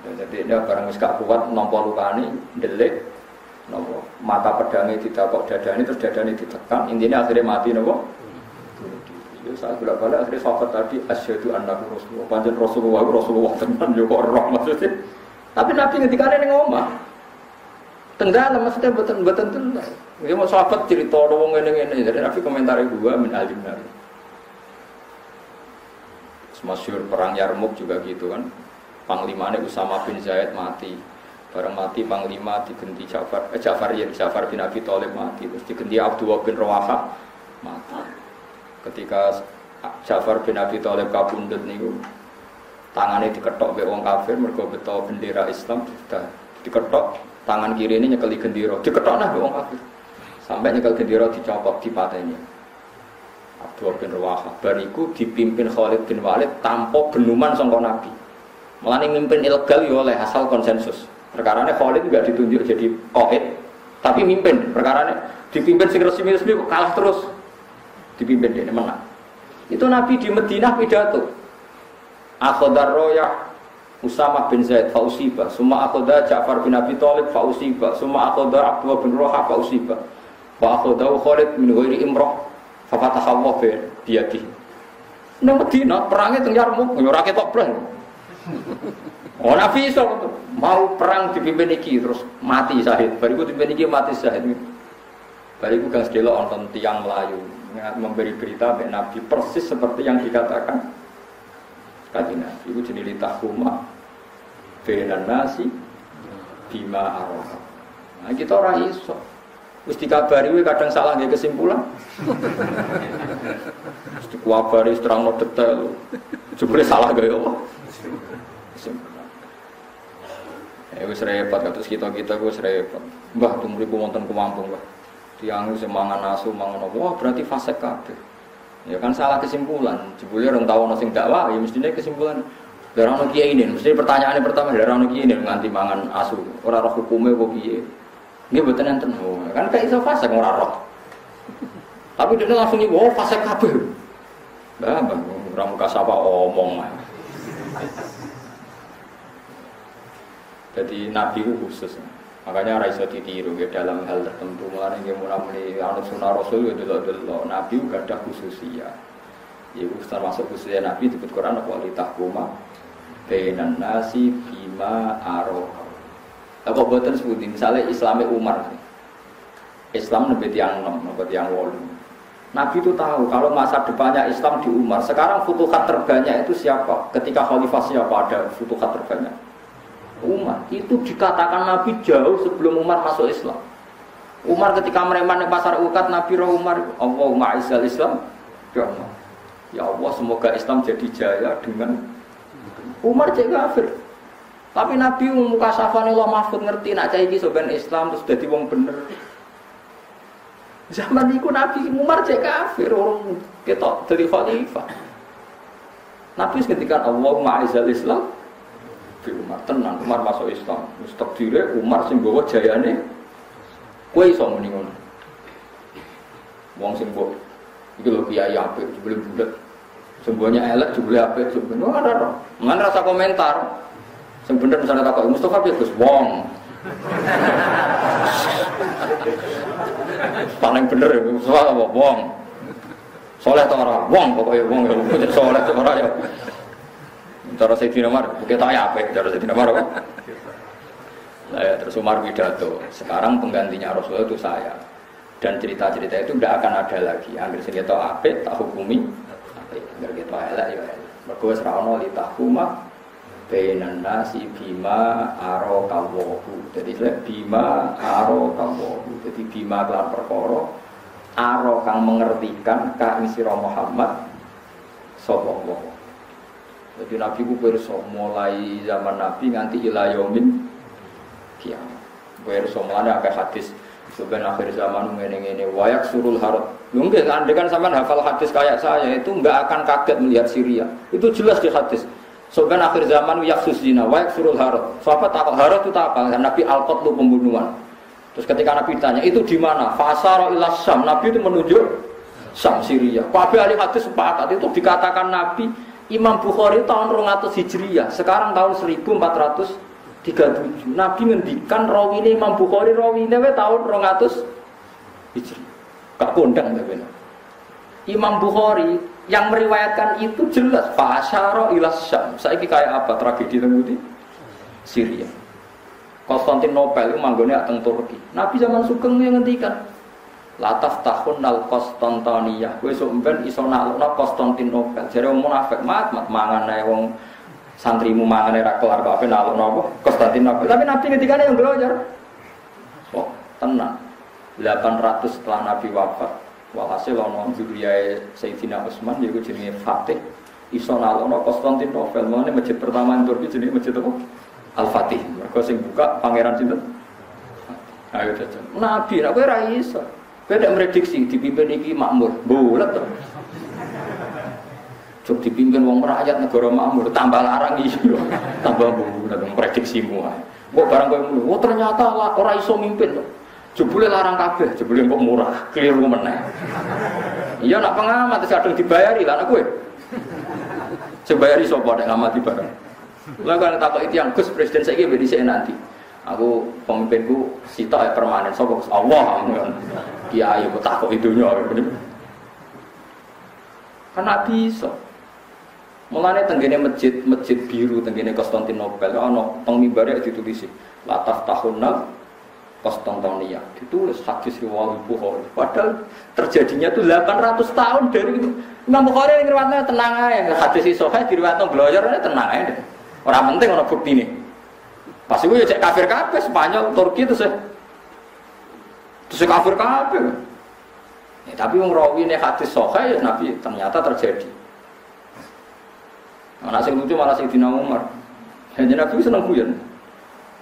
Jadi dia barang wis kuat nompo lukani, delik, nopo mata pedangnya tidak kok dadani terus dadani ditekan intinya akhirnya mati nopo ya saya bolak balik akhirnya sahabat tadi asyhadu annahu rasulullah. Panjang rasulullah rasulullah tenan yo kok roh maksudnya. Tapi nabi ketika ini ngomong tenggelam maksudnya betul betul tenan ya mau sahabat cerita wong ngene ngene jadi nabi komentar gua min alim nabi masyur perang Yarmuk juga gitu kan. Panglimanya Usama bin Zaid mati. Barang mati panglima digenti Ja'far, eh, Ja'far ya Ja'far bin Abi Thalib mati, terus digenti Abdullah bin Rawaha mati. Ketika Ja'far bin Abi Thalib kabundut niku tangannya diketok be wong kafir mergo beto bendera Islam sudah diketok tangan kiri ini nyekeli gendera. Diketok nah wong kafir. Sampai nyekel gendera dicopot dipateni. Abdullah bin Rawaha bariku dipimpin Khalid bin Walid tanpa benuman sangka Nabi. Melani mimpin ilegal ya oleh asal konsensus. Perkara ini Khalid juga ditunjuk jadi koid, tapi mimpin. Perkara ini dipimpin sing resmi-resmi kalah terus. Dipimpin dia menang. Itu Nabi di Madinah pidato. Akhodar roya Usama bin Zaid fausibah, summa akhoda Ja'far bin Abi Thalib fausibah, summa akhoda Abdullah bin Roha fausibah. Wa akhoda Khalid min ghairi imroh fafatahallah bi biyadi. Nang Madinah perangnya teng Yarmuk, ya ora ketok blas. [LAUGHS] Oh Nabi iso mau perang dipimpin iki terus mati syahid. Bariku dipimpin iki mati syahid. Bariku gang sedelo onton tiang Melayu memberi berita mbek Nabi persis seperti yang dikatakan kaji Nabi. Itu jenis litahuma benan nasi bima arah. Nah kita orang iso. Wis dikabari kadang salah nggak kesimpulan. Wis dikabari terang detail. Coba salah gak ya Allah. Ya wis repot kados kita-kita wis repot. Mbah tunggu mriku wonten kumampung, Mbah. Tiang semangan asu mangan wah berarti fase kabeh. Ya kan salah kesimpulan. Jebule orang tahu ono sing dakwah ya mestinya kesimpulan dari ono kiai ini, mesti pertanyaannya pertama dari ono ini nganti mangan asu, ora roh hukumnya kok piye? Ini betul enten, oh, kan kayak iso fase ora roh. Tapi dia langsung nih, wow fase kabeh. Bah, bah, orang muka sapa omong. Jadi Nabi itu khusus. Makanya raiso ditiru ya, dalam hal tertentu. Mulanya yang mulai anut sunnah Rasul itu dulu dulu. Nabi gak ada khususia. Ya termasuk khususnya Nabi disebut Quran apa litahkuma bainan nasi bima aro. Apa buatan sebutin misalnya Islamnya Umar. Islam lebih tiang enam, lebih tiang wolu. Nabi itu tahu kalau masa depannya Islam di Umar. Sekarang futuhat terbanyak itu siapa? Ketika khalifah siapa ada futuhat terbanyak? Umar. Itu dikatakan Nabi jauh sebelum Umar masuk Islam. Umar ketika mereman di pasar ukat Nabi roh Umar Allahumma izal Islam. Ya Allah. Ya Allah semoga Islam jadi jaya dengan Umar jadi kafir. Tapi Nabi muka safane Allah mahfud ngerti nak cah iki soben Islam terus jadi wong bener. Zaman itu Nabi Umar jadi kafir orang kita dari khalifah. Nabi ketika Allahumma izal Islam di Umar tenang Umar masuk Islam. Ustaz dire Umar sing bawa jayane kue iso muni ngono. Wong sing mbok iki lho kiai apik jebule bulet. Semuanya elek jebule apik jebule ora ada ngan rasa komentar. Sing bener misalnya takok Mustafa piye Gus? Wong. Paling bener ya Mustafa wong. Soleh ta ora? Wong pokoke wong ya. Soleh ta ora ya Cara Sayyidina Umar, kita ya apa? Cara Sayyidina Umar apa? Nah, terus Umar pidato. Sekarang penggantinya Rasulullah itu saya. Dan cerita-cerita itu tidak akan ada lagi. Ambil kita apa, tak hukumi. Ambil kita elak ya. Mereka serana li tahkuma bainan nasi bima aro kawohu. Jadi bima aro kawohu. Jadi bima kelar perkara aro kang mengertikan kak sira Muhammad sallallahu jadi Nabi ku perso mulai zaman Nabi nganti ilayomin kiamat. Gue harus mulane akeh hadis sebenarnya akhir zaman ngene ngene wayak surul harut. Lu nggak andai kan sama hafal hadis kayak saya itu nggak akan kaget melihat Syria. Itu jelas di hadis. Sebenarnya akhir zaman yaksus zina wayak surul harut. Siapa tak harut itu tak apa? Nabi al lu pembunuhan. Terus ketika Nabi tanya itu di mana? Fasaro ilas Sam. Nabi itu menunjuk Sam Syria. Kabeh ahli hadis sepakat itu dikatakan Nabi Imam Bukhari tahun 200 Hijriah, sekarang tahun 1437. Nabi ngendikan rawine Imam Bukhari rawine we tahun 200 Hijriah. Gak kondang tapi. Imam Bukhari yang meriwayatkan itu jelas Fasyara ilas Syam. Saiki kayak apa tragedi tembudi? Syria. Konstantinopel itu manggone teng Turki. Nabi zaman Sugeng yang ngendikan Lataf tahun nal Konstantinia. Gue sumben iso nalukno Konstantinopel. Jadi wong munafik mat mat mangan ae wong santrimu mangan era kelar kok ape nalukno apa. Tapi Nabi ketika yang belajar. Oh, tenang. 800 setelah Nabi wafat. Walhasil ono zuriyah Sayyidina Utsman yaiku jenenge Fatih. Iso nalukno Konstantinopel. Mulane masjid pertama yang Turki jenenge masjid apa? Al-Fatih. Mergo sing buka pangeran sinten? Ayo jajan. Nabi, nek kowe ra Beda prediksi dipimpin iki makmur, bulat tuh. Cuk dipimpin wong rakyat negara makmur, tambah larang iya, [LAUGHS] tambah bulat prediksi semua. Kok barang kowe mulu, oh ternyata lah ora iso mimpin tuh. Jebule larang kabeh, jebule kok murah, keliru meneh. Iya nak pengamat kadang dibayari lah kowe. Sebayari sapa nek ngamati barang. Lah kan takut itu yang Gus presiden saya ini nanti. Aku pemimpinku sita ya permanen. Sopo Allah. Kiai kok takut idunya. Kan bisa. Mulane tenggene masjid masjid biru tenggene Konstantinopel ana teng mimbare ditulis lataf tahunna Konstantinia ditulis hadis riwayat Bukhari padahal terjadinya itu 800 tahun dari Imam Bukhari yang riwayatnya tenang aja hadis sahih diriwayatno bloyer tenang aja orang penting orang bukti nih Pasti gue cek kafir kafir Spanyol, Turki itu sih. Terus kafir kafir. Ya, tapi wong rawi ini hadis ya Nabi ternyata terjadi. Nah, nasi lucu malah si Dina Umar. Jadi Nabi seneng guyon.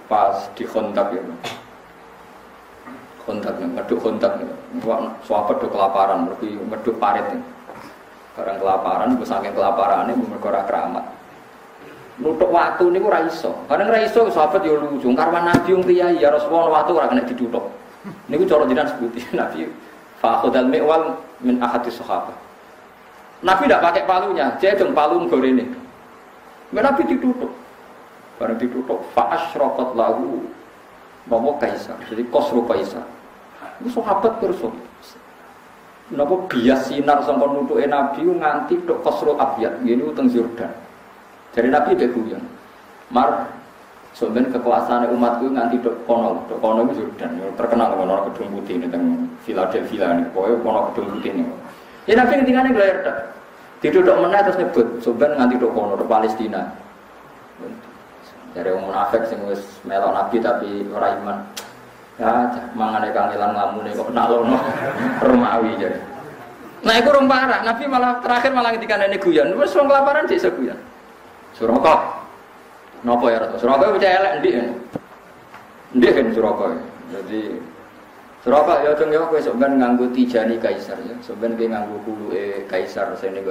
Pas di kontak ya. Kontak ya, ngeduk kontak ya. Suapet do kelaparan, berarti ngeduk parit ya. Barang kelaparan, gue saking kelaparan ini mereka keramat nutuk waktu niku ora iso. Kadang ora iso sahabat yo lucu. Karwan Nabi wong kiai ya Rasulullah waktu ora kena ditutuk. Niku cara jenengan sebuti [LAUGHS] Nabi fa khudal mi'wal min ahadis sahabat. Nabi tidak pakai palunya, dia dong palu gorene. Nabi ditutup. Barang ditutup, fa asyraqat lahu Bawa kaisar, jadi kosro kaisar. Itu sahabat terus. Napa bias sinar sampai nutuke Nabi nganti tok kosro abiyat, ini utang Yordan. Dari Nabi dia guyon. Mar sebenarnya kekuasaan umatku nganti dok kono, dok kono itu Jordan, terkenal kono gedung putih ini tentang Philadelphia ini, pokoknya kono gedung putih ini. Ya Nabi ketinggalan ini gelar tak. Tidak dok mana terus nyebut, sebenarnya nganti dok kono, dok Palestina. Dari orang munafik sing wis melok Nabi tapi ora iman. Ya, mangane kangelan ngamune kok nalono [LAUGHS] Romawi jadi. Nah, itu orang parah. Nabi malah terakhir malah ketika nenek guyon, wis wong kelaparan sik guyon. Suraka. Napa ya Ratu? Suraka percaya elek ndik ya. Ndik kan Suraka. Jadi Suraka ya cung ya kowe sok ben nganggo tijani kaisar ya. Sok ben nganggo kuluke kaisar sing ning.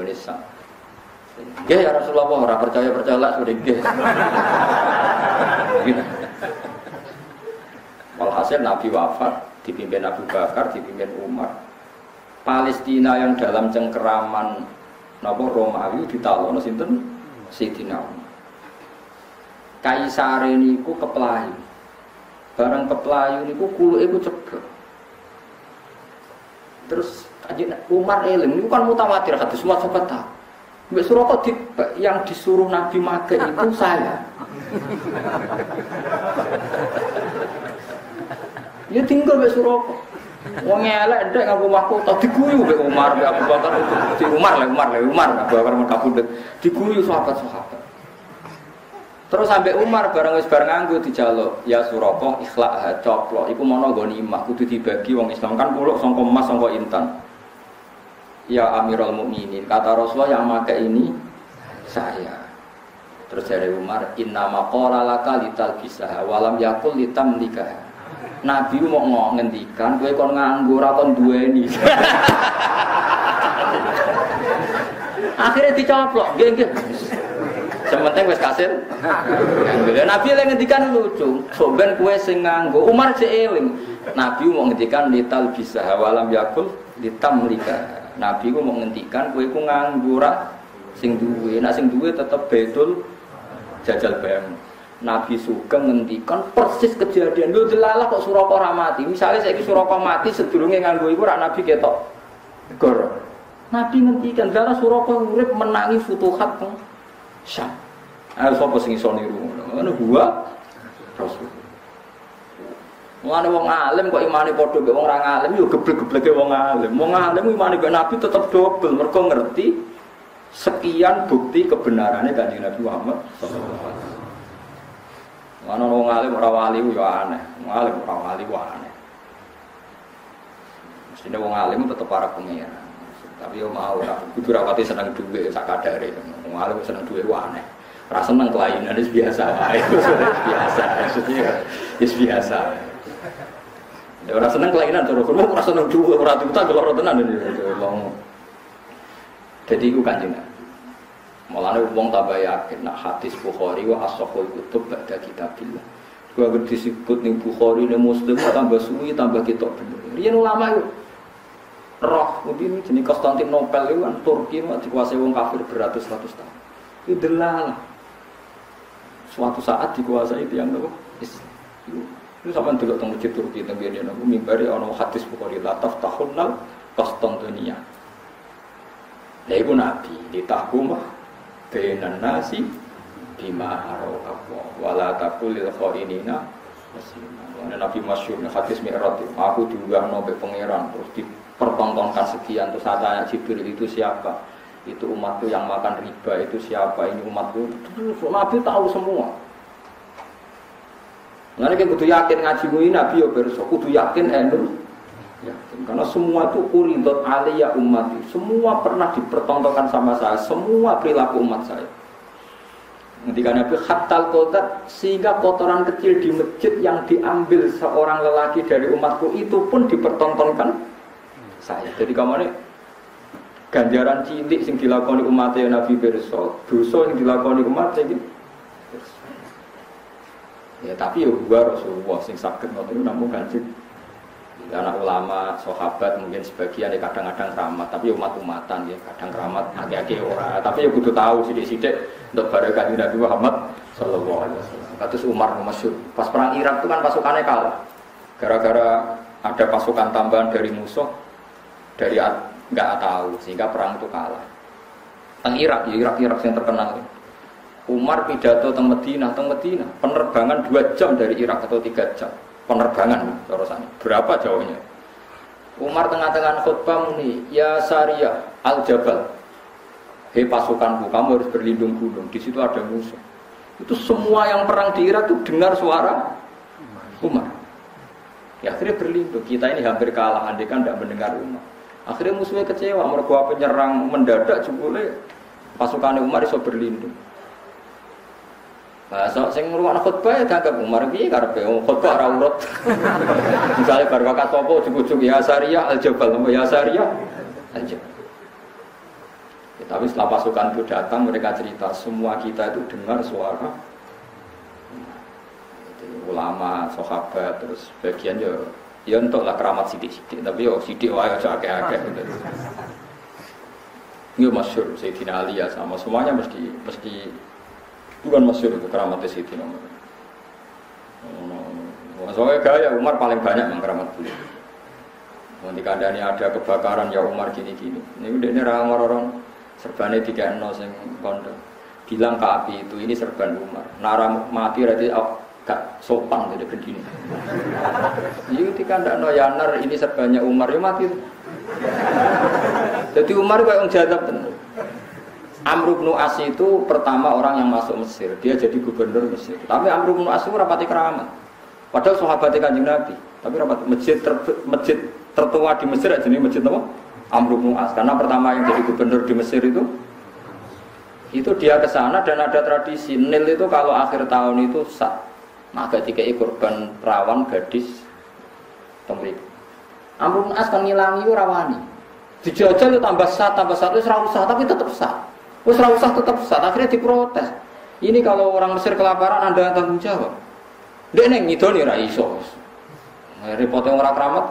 Nggih ya Rasulullah ora percaya-percaya lah sudah nggih. [LAUGHS] Walhasil Nabi wafat, dipimpin Abu Bakar, dipimpin Umar. Palestina yang dalam cengkeraman napa Romawi ditalono sinten Sayyidina Umar. Kaisar niku kepelayu. Barang kepelayu niku kuluke ku cegah. Terus Umar eling niku kan mutawatir hadis semua sahabat tahu. Mbak Suroko di, yang disuruh Nabi make itu saya. ya tinggal Mbak. Wong elek ndek ngaku omahku tak diguyu mbek Umar mbek Abu Bakar di Umar lah Umar lah Umar Abu Bakar men kabudut diguyu sahabat-sahabat. Terus sampai Umar bareng wis bareng nganggo dijaluk ya Suraka ikhlak coplok iku mono ghanimah kudu dibagi wong Islam kan puluk sangka emas sangka intan. Ya Amirul Mukminin kata Rasulullah yang make ini saya. Terus dari Umar inna maqala laka lital walam yakul litam nikah. Nabi mau ngomong ngendikan kowe kon nganggur ora kon duweni. [LAUGHS] Akhirnya dicoplok, nggih nggih. Sementing wis kasil. Nabi lagi ngendikan lucu. Soben kue sing nganggo. Umar sik eling. Nabi mau ngendikan lital bisa walam yakul litam lika. Nabi ku mau ngendikan kue ku nganggo sing duwe. Nah sing duwe tetep betul jajal bayang. Nabi suka ngendikan persis kejadian lu delalah kok Suraka ora mati. Misalnya saya Suraka mati sedurunge nganggo iku rak Nabi ketok. Gor. Nabi ngendikan delalah Suraka urip menangi futuhat Syam. Ayo sapa sing iso niru ngono? gua Rasul. Mulane wong alim kok imane padha mbek wong ora alim yo geblek-gebleke wong alim. Wong alim imane mbek Nabi tetep dobel mergo ngerti sekian bukti kebenarannya kanjeng Nabi Muhammad sallallahu alaihi wasallam. Mana wong alim ora wali yo aneh. Wong alim ora wali ku aneh. Mestinya wong tetep para pengira. Tapi yo mau ora kudu rawati seneng dhuwit sak kadare. Wong alim seneng dhuwit ku aneh. Ora seneng kelainan biasa [LAUGHS] wae. biasa. Maksudnya ya biasa. Ya ora seneng kelainan terus ora seneng dhuwit ora diutang kalau tenan. Jadi iku kanjeng Mulane wong tambah yakin nak hadis Bukhari wa as-sahih kutub ba'da kitabillah. Gua disebut ning Bukhari ning Muslim tambah suwi tambah kitab bener. Riyen ulama itu roh mungkin jenis Konstantinopel itu kan Turki itu dikuasai wong kafir beratus-ratus tahun. Itu delala suatu saat dikuasai tiang apa? Itu itu sampai dulu tentang masjid Turki tentang dia aku mimbari ono hadis bukhari lataf tahunal Konstantinia ya itu nabi ditahkumah benan nasi bima haro Allah wala takulil khainina Nabi Masyur, hadis Mi'raj aku juga nabi pangeran terus di pertontonkan sekian terus tanya Jibril itu siapa? Itu umatku yang makan riba itu siapa? Ini umatku. Nabi tahu semua. Nanti kita kudu yakin ngaji ini Nabi ya berso, kudu yakin endur yakin. Karena semua itu uridot aliyah umat Semua pernah dipertontonkan sama saya Semua perilaku umat saya Ketika Nabi khatal kotor sehingga kotoran kecil di masjid yang diambil seorang lelaki dari umatku itu pun dipertontonkan saya. Jadi kamu ini ganjaran cilik sing dilakoni umat Nabi Berso, dosa yang dilakoni umat ini. Ya tapi ya gua Rasulullah sing sakit ngoten namun kanjeng anak ulama, sahabat mungkin sebagian ya kadang-kadang keramat, tapi umat-umatan ya kadang keramat agak-agak ora. Tapi ya butuh tahu sidik-sidik untuk barokah Nabi Muhammad Sallallahu Alaihi Wasallam. Katus Umar masyur. Pas perang Irak itu kan pasukannya kalah. Gara-gara ada pasukan tambahan dari musuh, dari nggak tahu sehingga perang itu kalah. Teng Irak, ya Irak Irak yang terkenal. Umar pidato teng Medina, teng Medina, penerbangan dua jam dari Irak atau tiga jam. Penerbangan, terusannya. Berapa jauhnya? Umar tengah-tengah khutbah muni, ya Sariyah al Jabal. Hei pasukanku, kamu harus berlindung gunung. Di situ ada musuh. Itu semua yang perang di Irak itu dengar suara Umar. Ya akhirnya berlindung. Kita ini hampir kalah, andai kan tidak mendengar Umar. Akhirnya musuhnya kecewa, mereka penyerang mendadak jebule pasukan Umar iso berlindung. Nah, so, sing ngrungokno khutbah ya dianggap Umar piye karepe wong khutbah ora urut. [LAUGHS] Misale bar wakat apa ujug-ujug ya Sariyah al-Jabal, ya Sariyah al-Jabal. Ya, tapi setelah pasukan itu datang mereka cerita semua kita itu dengar suara ulama, sahabat, terus bagian ya ya untuk lah keramat sidik-sidik tapi yo sidik wae aja akeh-akeh [LAUGHS] gitu. Ini masyur Sayyidina Ali ya sama semuanya mesti mesti bukan masyur itu keramat Sayyidina Umar. Soalnya gaya Umar paling banyak mengkeramat beliau. Nanti kandani ada kebakaran ya Umar gini-gini. Ini udah ini orang-orang serbannya tiga nol sing kondo. Bilang ke api itu ini serban Umar. Nara mati berarti gak sopan jadi begini. Iya ketika ndak noyaner ini sebanyak Umar ya mati. Jadi Umar kayak orang jadab. Amr bin As itu pertama orang yang masuk Mesir. Dia jadi gubernur Mesir. Tapi Amr bin As itu rapati keramat. Padahal sahabatnya kanjeng Nabi. Tapi rapati masjid ter, masjid tertua di Mesir jadi masjid apa? Amr bin As. Karena pertama yang jadi gubernur di Mesir itu itu dia ke sana dan ada tradisi Nil itu kalau akhir tahun itu sah. Nah ketika korban perawan gadis temrik. Amrun as kan ngilangi ora wani. Dijajal tambah sat tambah sat wis ora usah tapi tetap sat. Ora usah tetap sat akhirnya diprotes. Ini kalau orang Mesir kelaparan Anda tanggung jawab. Dek neng ngidoni ora iso. Repotnya orang keramat.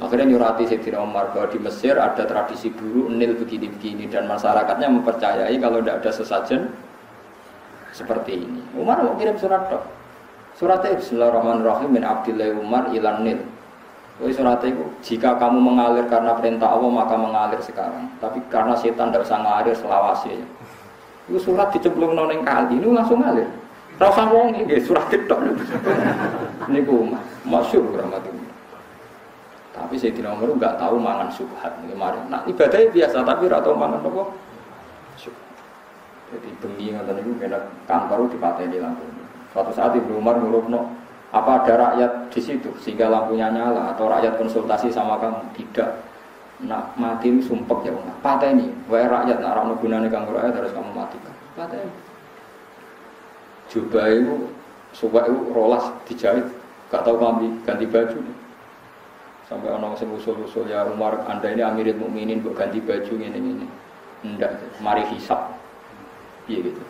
Akhirnya nyurati Sayyidina Umar bahwa di Mesir ada tradisi buruk nil begini-begini dan masyarakatnya mempercayai kalau tidak ada sesajen seperti ini. Umar mau kirim surat dok. Suratnya Bismillahirrahmanirrahim min Abdillah Umar ilan nil. Jadi surat itu jika kamu mengalir karena perintah Allah maka mengalir sekarang. Tapi karena setan tidak usah ngalir selawasi ya. Itu surat dicemplung noneng kali ini langsung ngalir. Rasa wong ini surat itu. Ini ku masyur. Tapi saya tidak Umar nggak tahu mangan subhat kemarin. Nah ibadahnya biasa tapi rata mangan apa? Jadi bengi ngoten niku kena kantor dipateni lampu. Suatu saat Ibnu Umar no, apa ada rakyat di situ sehingga lampunya nyala atau rakyat konsultasi sama kamu? Tidak. Nak mati ini sumpek ya Umar. Pateni, wae rakyat nak ora gunane kanggo rakyat harus kamu matikan. Pateni. Jubah itu, subah itu rolas dijahit, gak tahu kami ganti baju. Sampai orang sing usul-usul ya Umar, anda ini Amirul Mukminin buat ganti baju ini ini. Enggak, mari hisap. Iya gitu.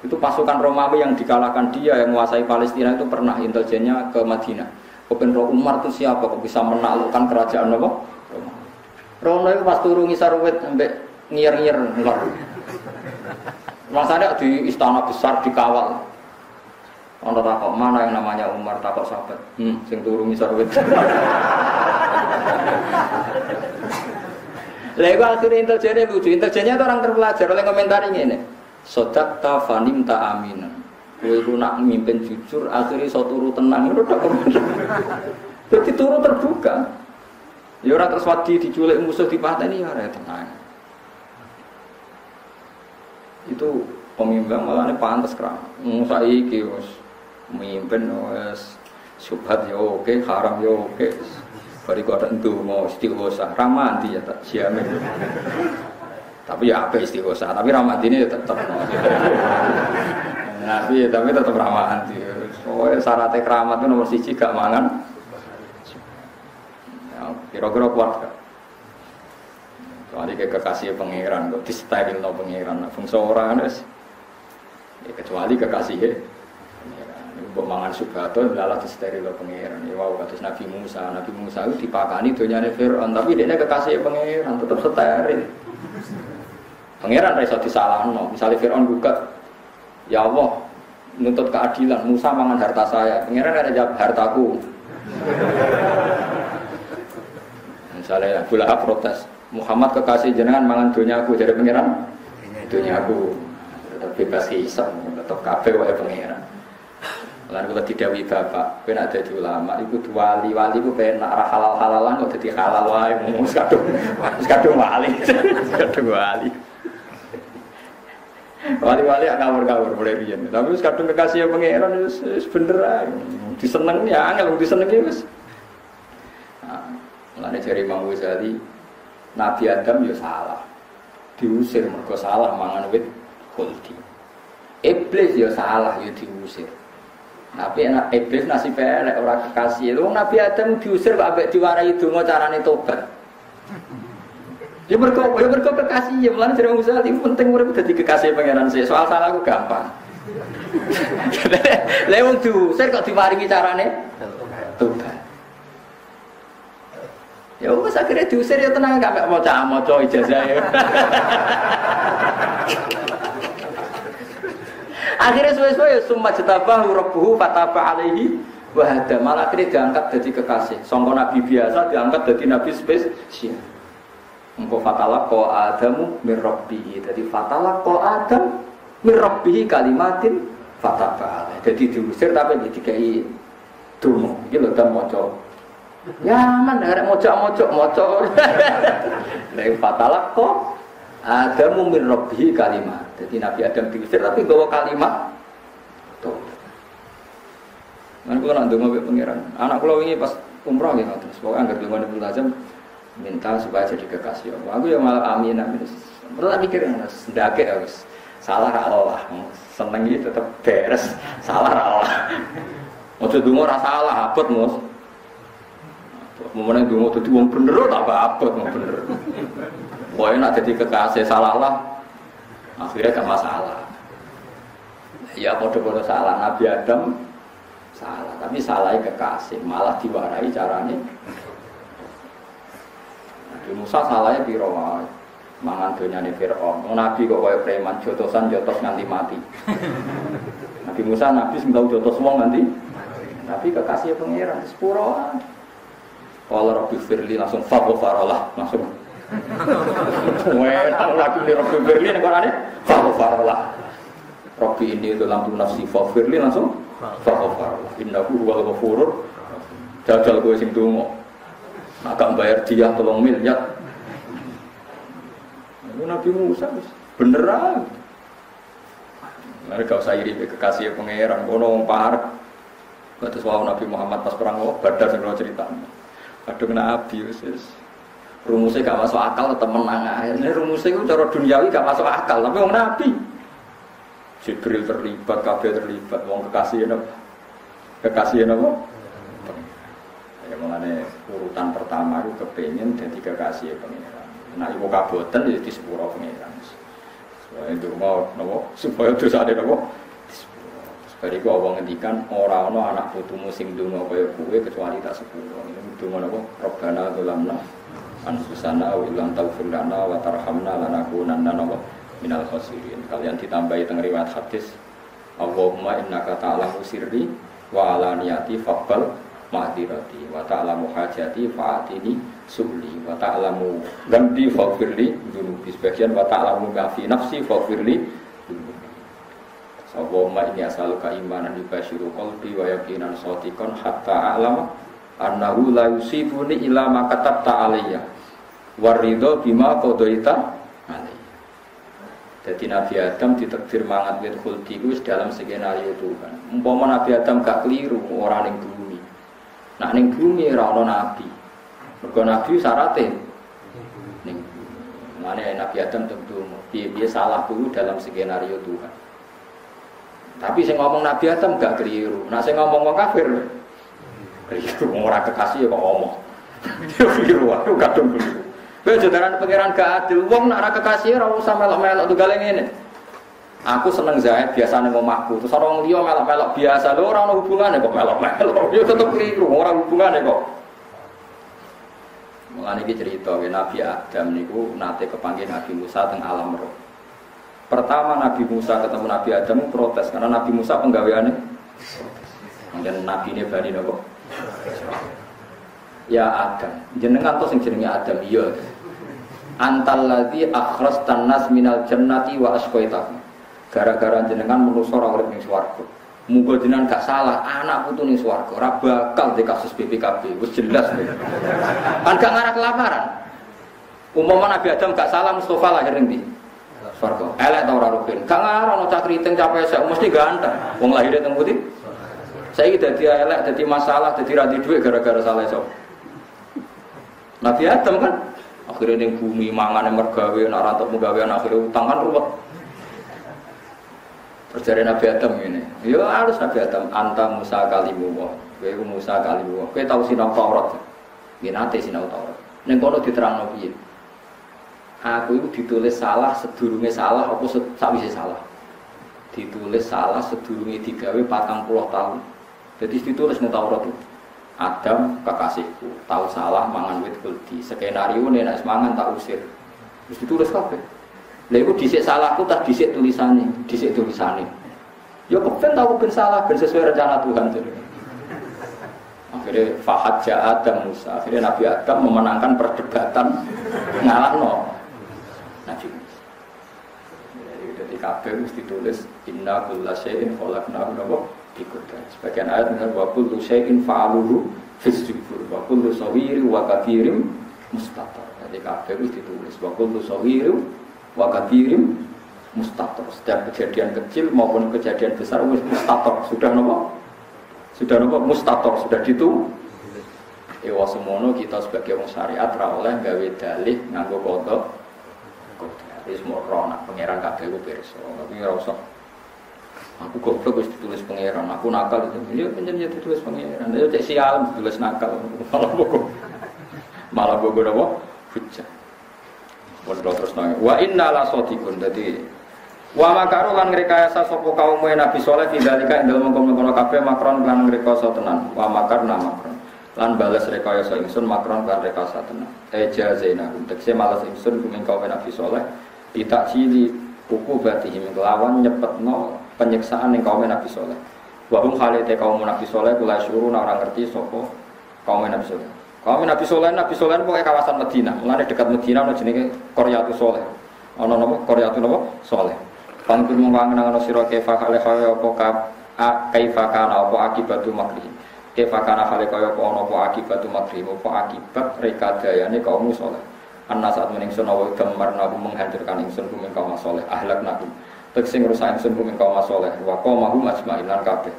Itu pasukan Romawi yang dikalahkan dia yang menguasai Palestina itu pernah intelijennya ke Madinah. Kepen Roh Umar itu siapa kok bisa menaklukkan kerajaan apa? Rono itu pas turun ngisar wit sampai ngir-ngir ngelor. Masanya di istana besar dikawal. Ono takok mana yang namanya Umar takok sahabat. Hmm, sing turu ngisor wit. [LAUGHS] Lego akhirnya intelijennya lucu. Intelijennya itu orang terpelajar oleh komentar ini. Sodak ta fanim ta aminan. Kowe nak mimpin jujur akhirnya so turu tenang itu tak. Jadi turu terbuka. Ya ora terus wadi diculik musuh dipateni ya ora tenang. Itu pemimpin malah ini pantas kerang. Musa iki memimpin wes subhat ya oke, haram ya oke. Bari kok mau istighosa, ramanti ya tak siamin. Tapi ya apa istighosa, tapi ramanti ini tetap. Nabi tapi tetap ramanti. Soalnya syaratnya keramat itu nomor siji gak mangan. Ya, kira-kira kuat gak? Soalnya kayak kekasih pangeran, kok di steril no pangeran, fungsi orang ya, kecuali kekasih Mbok mangan subato lalah steril pangeran. Ya wow kados Nabi Musa. Nabi Musa itu dipakani donyane Firaun, tapi dia kekasih pangeran tetap steril. Pangeran ra iso disalahno. Misalnya Firaun gugat, "Ya Allah, nuntut keadilan, Musa mangan harta saya." Pangeran ada jawab hartaku. [LAUGHS] Misalnya Abu protes, Muhammad kekasih jenengan mangan dunyaku dari pangeran. Dunyaku tetap bebas hisab, tetap kabeh wae pangeran. Lan kula didawi bapak, kowe nek dadi ulama iku wali-wali ku penak halal-halalan kok dadi halal wae [LAUGHS] wis kadung wis wali. kadung wali. [LAUGHS] Wali-wali ya ngawur-ngawur mulai riyen. Tapi wis kadung kekasih pangeran wis wis bener ae. Diseneng ya angel disenengi wis. Nah, Mulane jari Imam Ghazali Nabi Adam ya salah. Diusir mergo salah mangan wit khuldi. Iblis ya salah ya diusir. Tapi enak iblis nasib elek orang kekasih. Lu Nabi Adam diusir kok ambek diwarai donga carane tobat. Ya mergo ya mergo kekasih ya mulane jare itu penting urip dadi kekasih pangeran sih. Soal salah aku gampang. [LAUGHS] Lah wong diusir kok diparingi carane tobat. Ya wis akhirnya diusir ya tenang gak mau cah maca ijazah ya. [LAUGHS] Akhirnya suwe-suwe ya summa jetabah rabbuhu fataba alaihi wa hada. Malah akhirnya diangkat jadi kekasih. Songko nabi biasa diangkat jadi nabi spesial. Engkau fatalah ko adamu mirrabbihi. Jadi fatalah ko adam mirrabbihi kalimatin fataba. Jadi diusir tapi dikai dungu. Ini loh dan moco. Ya man, ada mocok-mocok, mocok. Dari [LAUGHS] fatalah ko Adamu min rabbihi kalimat. Jadi Nabi Adam diusir tapi bawa kalimat. Nanti kalau nanti mau pangeran, anak kalau ini pas umroh ya terus pokoknya anggar dengan Ibnu Azam minta supaya jadi kekasih Allah. Aku yang malah amin amin. Perlu mikir yang sedake harus salah Allah. Seneng itu tetap beres, salah Allah. Ojo [LAUGHS] donga ora salah, abot Mus. Momennya donga dadi wong bener tak apa abot wong bener. Pokoke nak dadi kekasih salah lah. Akhirnya gak masalah. Ya padha-padha salah Nabi Adam salah, tapi salahnya kekasih, malah diwarai caranya. Nabi Musa salahnya piro mangan nih Fir'aun. Nabi kok kaya preman jotosan jotos nganti mati. [LAUGHS] Nabi Musa Nabi sing tau jotos wong nganti tapi kekasih pangeran sepuro. Kalau Rabbi Firli langsung farolah langsung. [LAUGHS] Wah, lagi nih Rabbi Firli nih korane farolah. Rabbi ini itu lampu nafsi Firli langsung farolah. Innahu huwal ghafurur. Jajal gue sing dongo. Agak bayar dia tolong miliar. Nabi Musa beneran. Mereka usah iri kekasih pangeran, kono parek. Batas wau Nabi Muhammad pas perang oh, Badar sing cerita. Kadung Nabi wis rumusnya gak masuk akal tetap menang akhirnya rumusnya itu cara duniawi gak masuk akal tapi wong Nabi Jibril terlibat, kabeh terlibat, wong kekasih apa? Kekasih apa? Ya mengenai urutan pertama itu kepengen jadi kekasih pengiran. Nah ibu kabotan jadi di sepuro pengiran. Supaya itu mau nopo, supaya terus ada nopo. Bariku Allah ngendikan orang no anak putumu sing dungo kaya kue kecuali tak sepuluh. Ini dungo nopo Robbana dolamna anfusana wa ilam taghfir lana wa tarhamna lanakunanna nopo minal khosirin. Kalian ditambahi teng riwayat hadis Allahumma innaka ta'lamu sirri wa alaniyati faqbal ma'dirati wa ta'lamu hajati fa'atini subli wa ta'lamu gamdi faghfirli dunubi sebagian wa ta'lamu ma fi nafsi faghfirli Allahumma ini as'aluka imanan yubashiru qalbi wa yaqinan shadiqan hatta a'lama annahu la yusibuni illa ma katabta alayya bima alayya. Jadi Nabi Adam ditakdir mangat wit khuldi dalam skenario Tuhan. Umpama Nabi Adam gak keliru orang yang bumi. Nah ning bumi ora ana nabi. Mergo nabi syaraté ning Mana Nabi Adam tentu dia salah dulu dalam skenario Tuhan. Tapi saya ngomong Nabi Adam gak keliru. Nah saya ngomong orang kafir keliru. Orang kekasih ya kok ngomong. Dia [LAUGHS] keliru, aku kadung keliru. Kowe jodaran pangeran gak adil. Wong nak ora kekasih ora usah melok-melok tunggale ngene. Aku seneng Zaid biasa ning omahku. Terus orang liya melok-melok biasa. Lho ora ono hubungane kok melok-melok. [LAUGHS] Ya tetep keliru, ora hubungane kok. Mulane iki cerita Nabi Adam niku nate kepanggil Nabi Musa teng alam roh. Pertama Nabi Musa ketemu Nabi Adam protes karena Nabi Musa penggaweannya dan Nabi ini bani nopo. Ya Adam, jenengan tuh sing jenenge Adam iya. Antal ladzi akhras tanas minal jannati wa asqaitahu. Gara-gara jenengan menusa ora urip ning swarga. Jenengan gak salah, anak putu ning swarga ora bakal di kasus BPKB. Wis jelas. kan gak ngarah kelaparan. Umpama Nabi Adam gak salah Mustafa lahir ning Swarga. Elek ta ora. Gak ngarang ono cah kriting capek saya mesti ganteng. Wong lahir teng putih. Saya dadi elek, dadi masalah, dadi ra duit gara-gara salah sok. Nabi Adam kan akhirnya ning bumi mangan mergawe nak rantuk gawe akhirnya utang kan ruwet. Terjadi Nabi Adam ini. Ya harus Nabi Adam anta Musa kalimu wa. Kowe Musa kalimu wa. Kowe tau sinau Taurat. Nggih nate sinau Taurat. Ning kono diterangno piye? aku itu ditulis salah sedurunge salah apa sakwise salah ditulis salah sedurunge digawe patang puluh tahun jadi ditulis nih Taurat itu Adam kekasihku tahu salah mangan wit kuldi skenario nih nak semangan tak usir terus ditulis kafe lalu disik salahku tak disik tulisannya disik tulisannya ya kepen tahu ben salah ben sesuai rencana Tuhan jadi akhirnya Fahad Adam Musa akhirnya Nabi Adam memenangkan perdebatan ngalah no Nabi Musa. Jadi kabeh mesti ditulis inna kulla syai'in khalaqnahu napa bikudar. Sebagian ayat misalnya wa kullu syai'in fa'aluhu fis zubur wa kullu sawiri wa kabirim mustatar. Jadi kabeh mesti ditulis wa kullu sawiri wa kabirim mustatar. Setiap kejadian kecil maupun kejadian besar mustatar. Sudah napa? Sudah napa? Mustatar, sudah ditu Ewa semono kita sebagai orang syariat oleh gawe dalih nganggo kodok Wis mau roh nak pangeran kabeh ku pirsa. Tapi ora Aku goblok wis ditulis pangeran, aku nakal itu. Ya pancen ya ditulis pangeran. Ya cek sial ditulis nakal. [LAUGHS] Malah bogo. Malah bogo apa? Hujah. Terus nanya. Wa inna la sodikun. Jadi Wa makaru lan ngrekayasa sapa kaum Nabi Saleh fidalika ing dalem mengkono kabeh makron lan ngrekasa tenan. Wa makar nama makron. Lan bales rekayasa ingsun makron lan rekayasa tenan. Eja zaina tegese malas ingsun kumeng kaum Nabi Saleh tidak cili buku batihim kelawan nyepetno penyiksaan ning kaum Nabi Saleh. Wa hum khalite kaum Nabi Saleh kula syuru orang ngerti sapa kaum Nabi Saleh. Kaum Nabi Saleh Nabi Saleh pokoke kawasan Madinah. Mulane dekat Madinah ana jenenge Qaryatus Saleh. Ana napa Qaryatus napa? Saleh. Pangkul mongko angen sira kefa kale kaya apa ka kaifa kana apa akibatu makri. Kefa kana kale kaya apa ana apa akibatu makri, apa akibat rekadayane kaum saleh. Anna saat meningsun awa gemar nabu menghancurkan ingsun kuming kaum saleh, ahlak nabu. Tegese ngrusak ingsun kuming kaum saleh, wa qaumahu majma'in lan kabeh.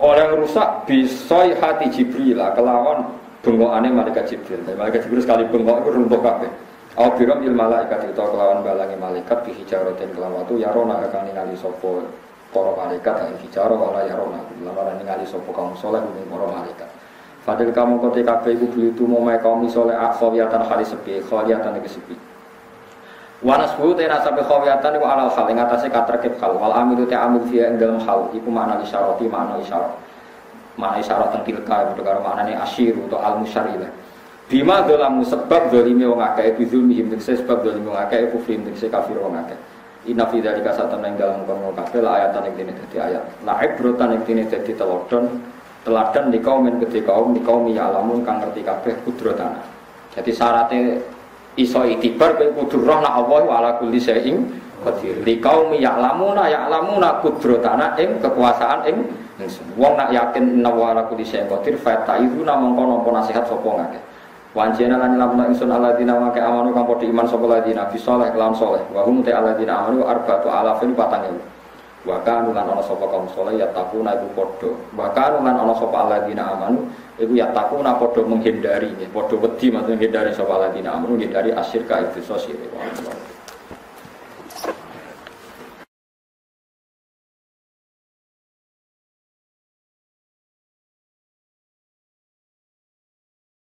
Oleh rusak bisoi hati Jibril kelawan bengokane malaikat Jibril. Malaikat Jibril sekali bengok itu runtuh kabeh. Au biram il malaikat itu kelawan balangi malaikat bi hijaratin kelawan watu yarona akan ningali sapa para malaikat ha hijaro wala yarona lawan ningali sapa kaum saleh ing para malaikat. Fadil kamu kote kabeh iku beli tu momae kaum saleh akhawiyatan kali sepi khawiyatan iki sepi. Wanas bu te rasa khawiyatan iku alal hal ing atase katerkib hal wal amilu te amil fiya ing dalam hal iku makna isyarati makna isyarat. Makna isyarat teng tilka karo maknane asyiru atau al musyarilah. Bima dolamu sebab dolimi wong akeh bizulmihim tegese sebab dolimi wong akeh kufrim tegese kafir wong akeh. Inna fi dzalika satan ing dalem kono kabeh la ayatan ing dene ayat. La ibrotan ing dene dadi telodon teladan kaum yang gede kaum di kaum ya alamun kang ngerti kabeh kudrotana. Jadi syaratnya iso itibar kowe kudu roh nak Allah ala kulli syai'in qadir. Li kaum ya alamuna ya alamuna kudrotana ing kekuasaan ing Wong nak yakin inna wa ala kulli syai'in qadir fa ta'iduna mongko nampa nasihat sapa ngakeh. Wanjena lan lamun ingsun alladzina wa amanu kang padha iman sapa alladzina fi saleh lan saleh wa hum ta alladzina amanu arba'atu alafin patang ewu. Wa kanu lan ana sapa kaum saleh ya takuna iku padha. Wa kanu lan ana sapa alladzina amanu iku ya takuna padha menghindari, padha wedi maksudnya menghindari sapa alladzina amanu menghindari asyirka itu sosial.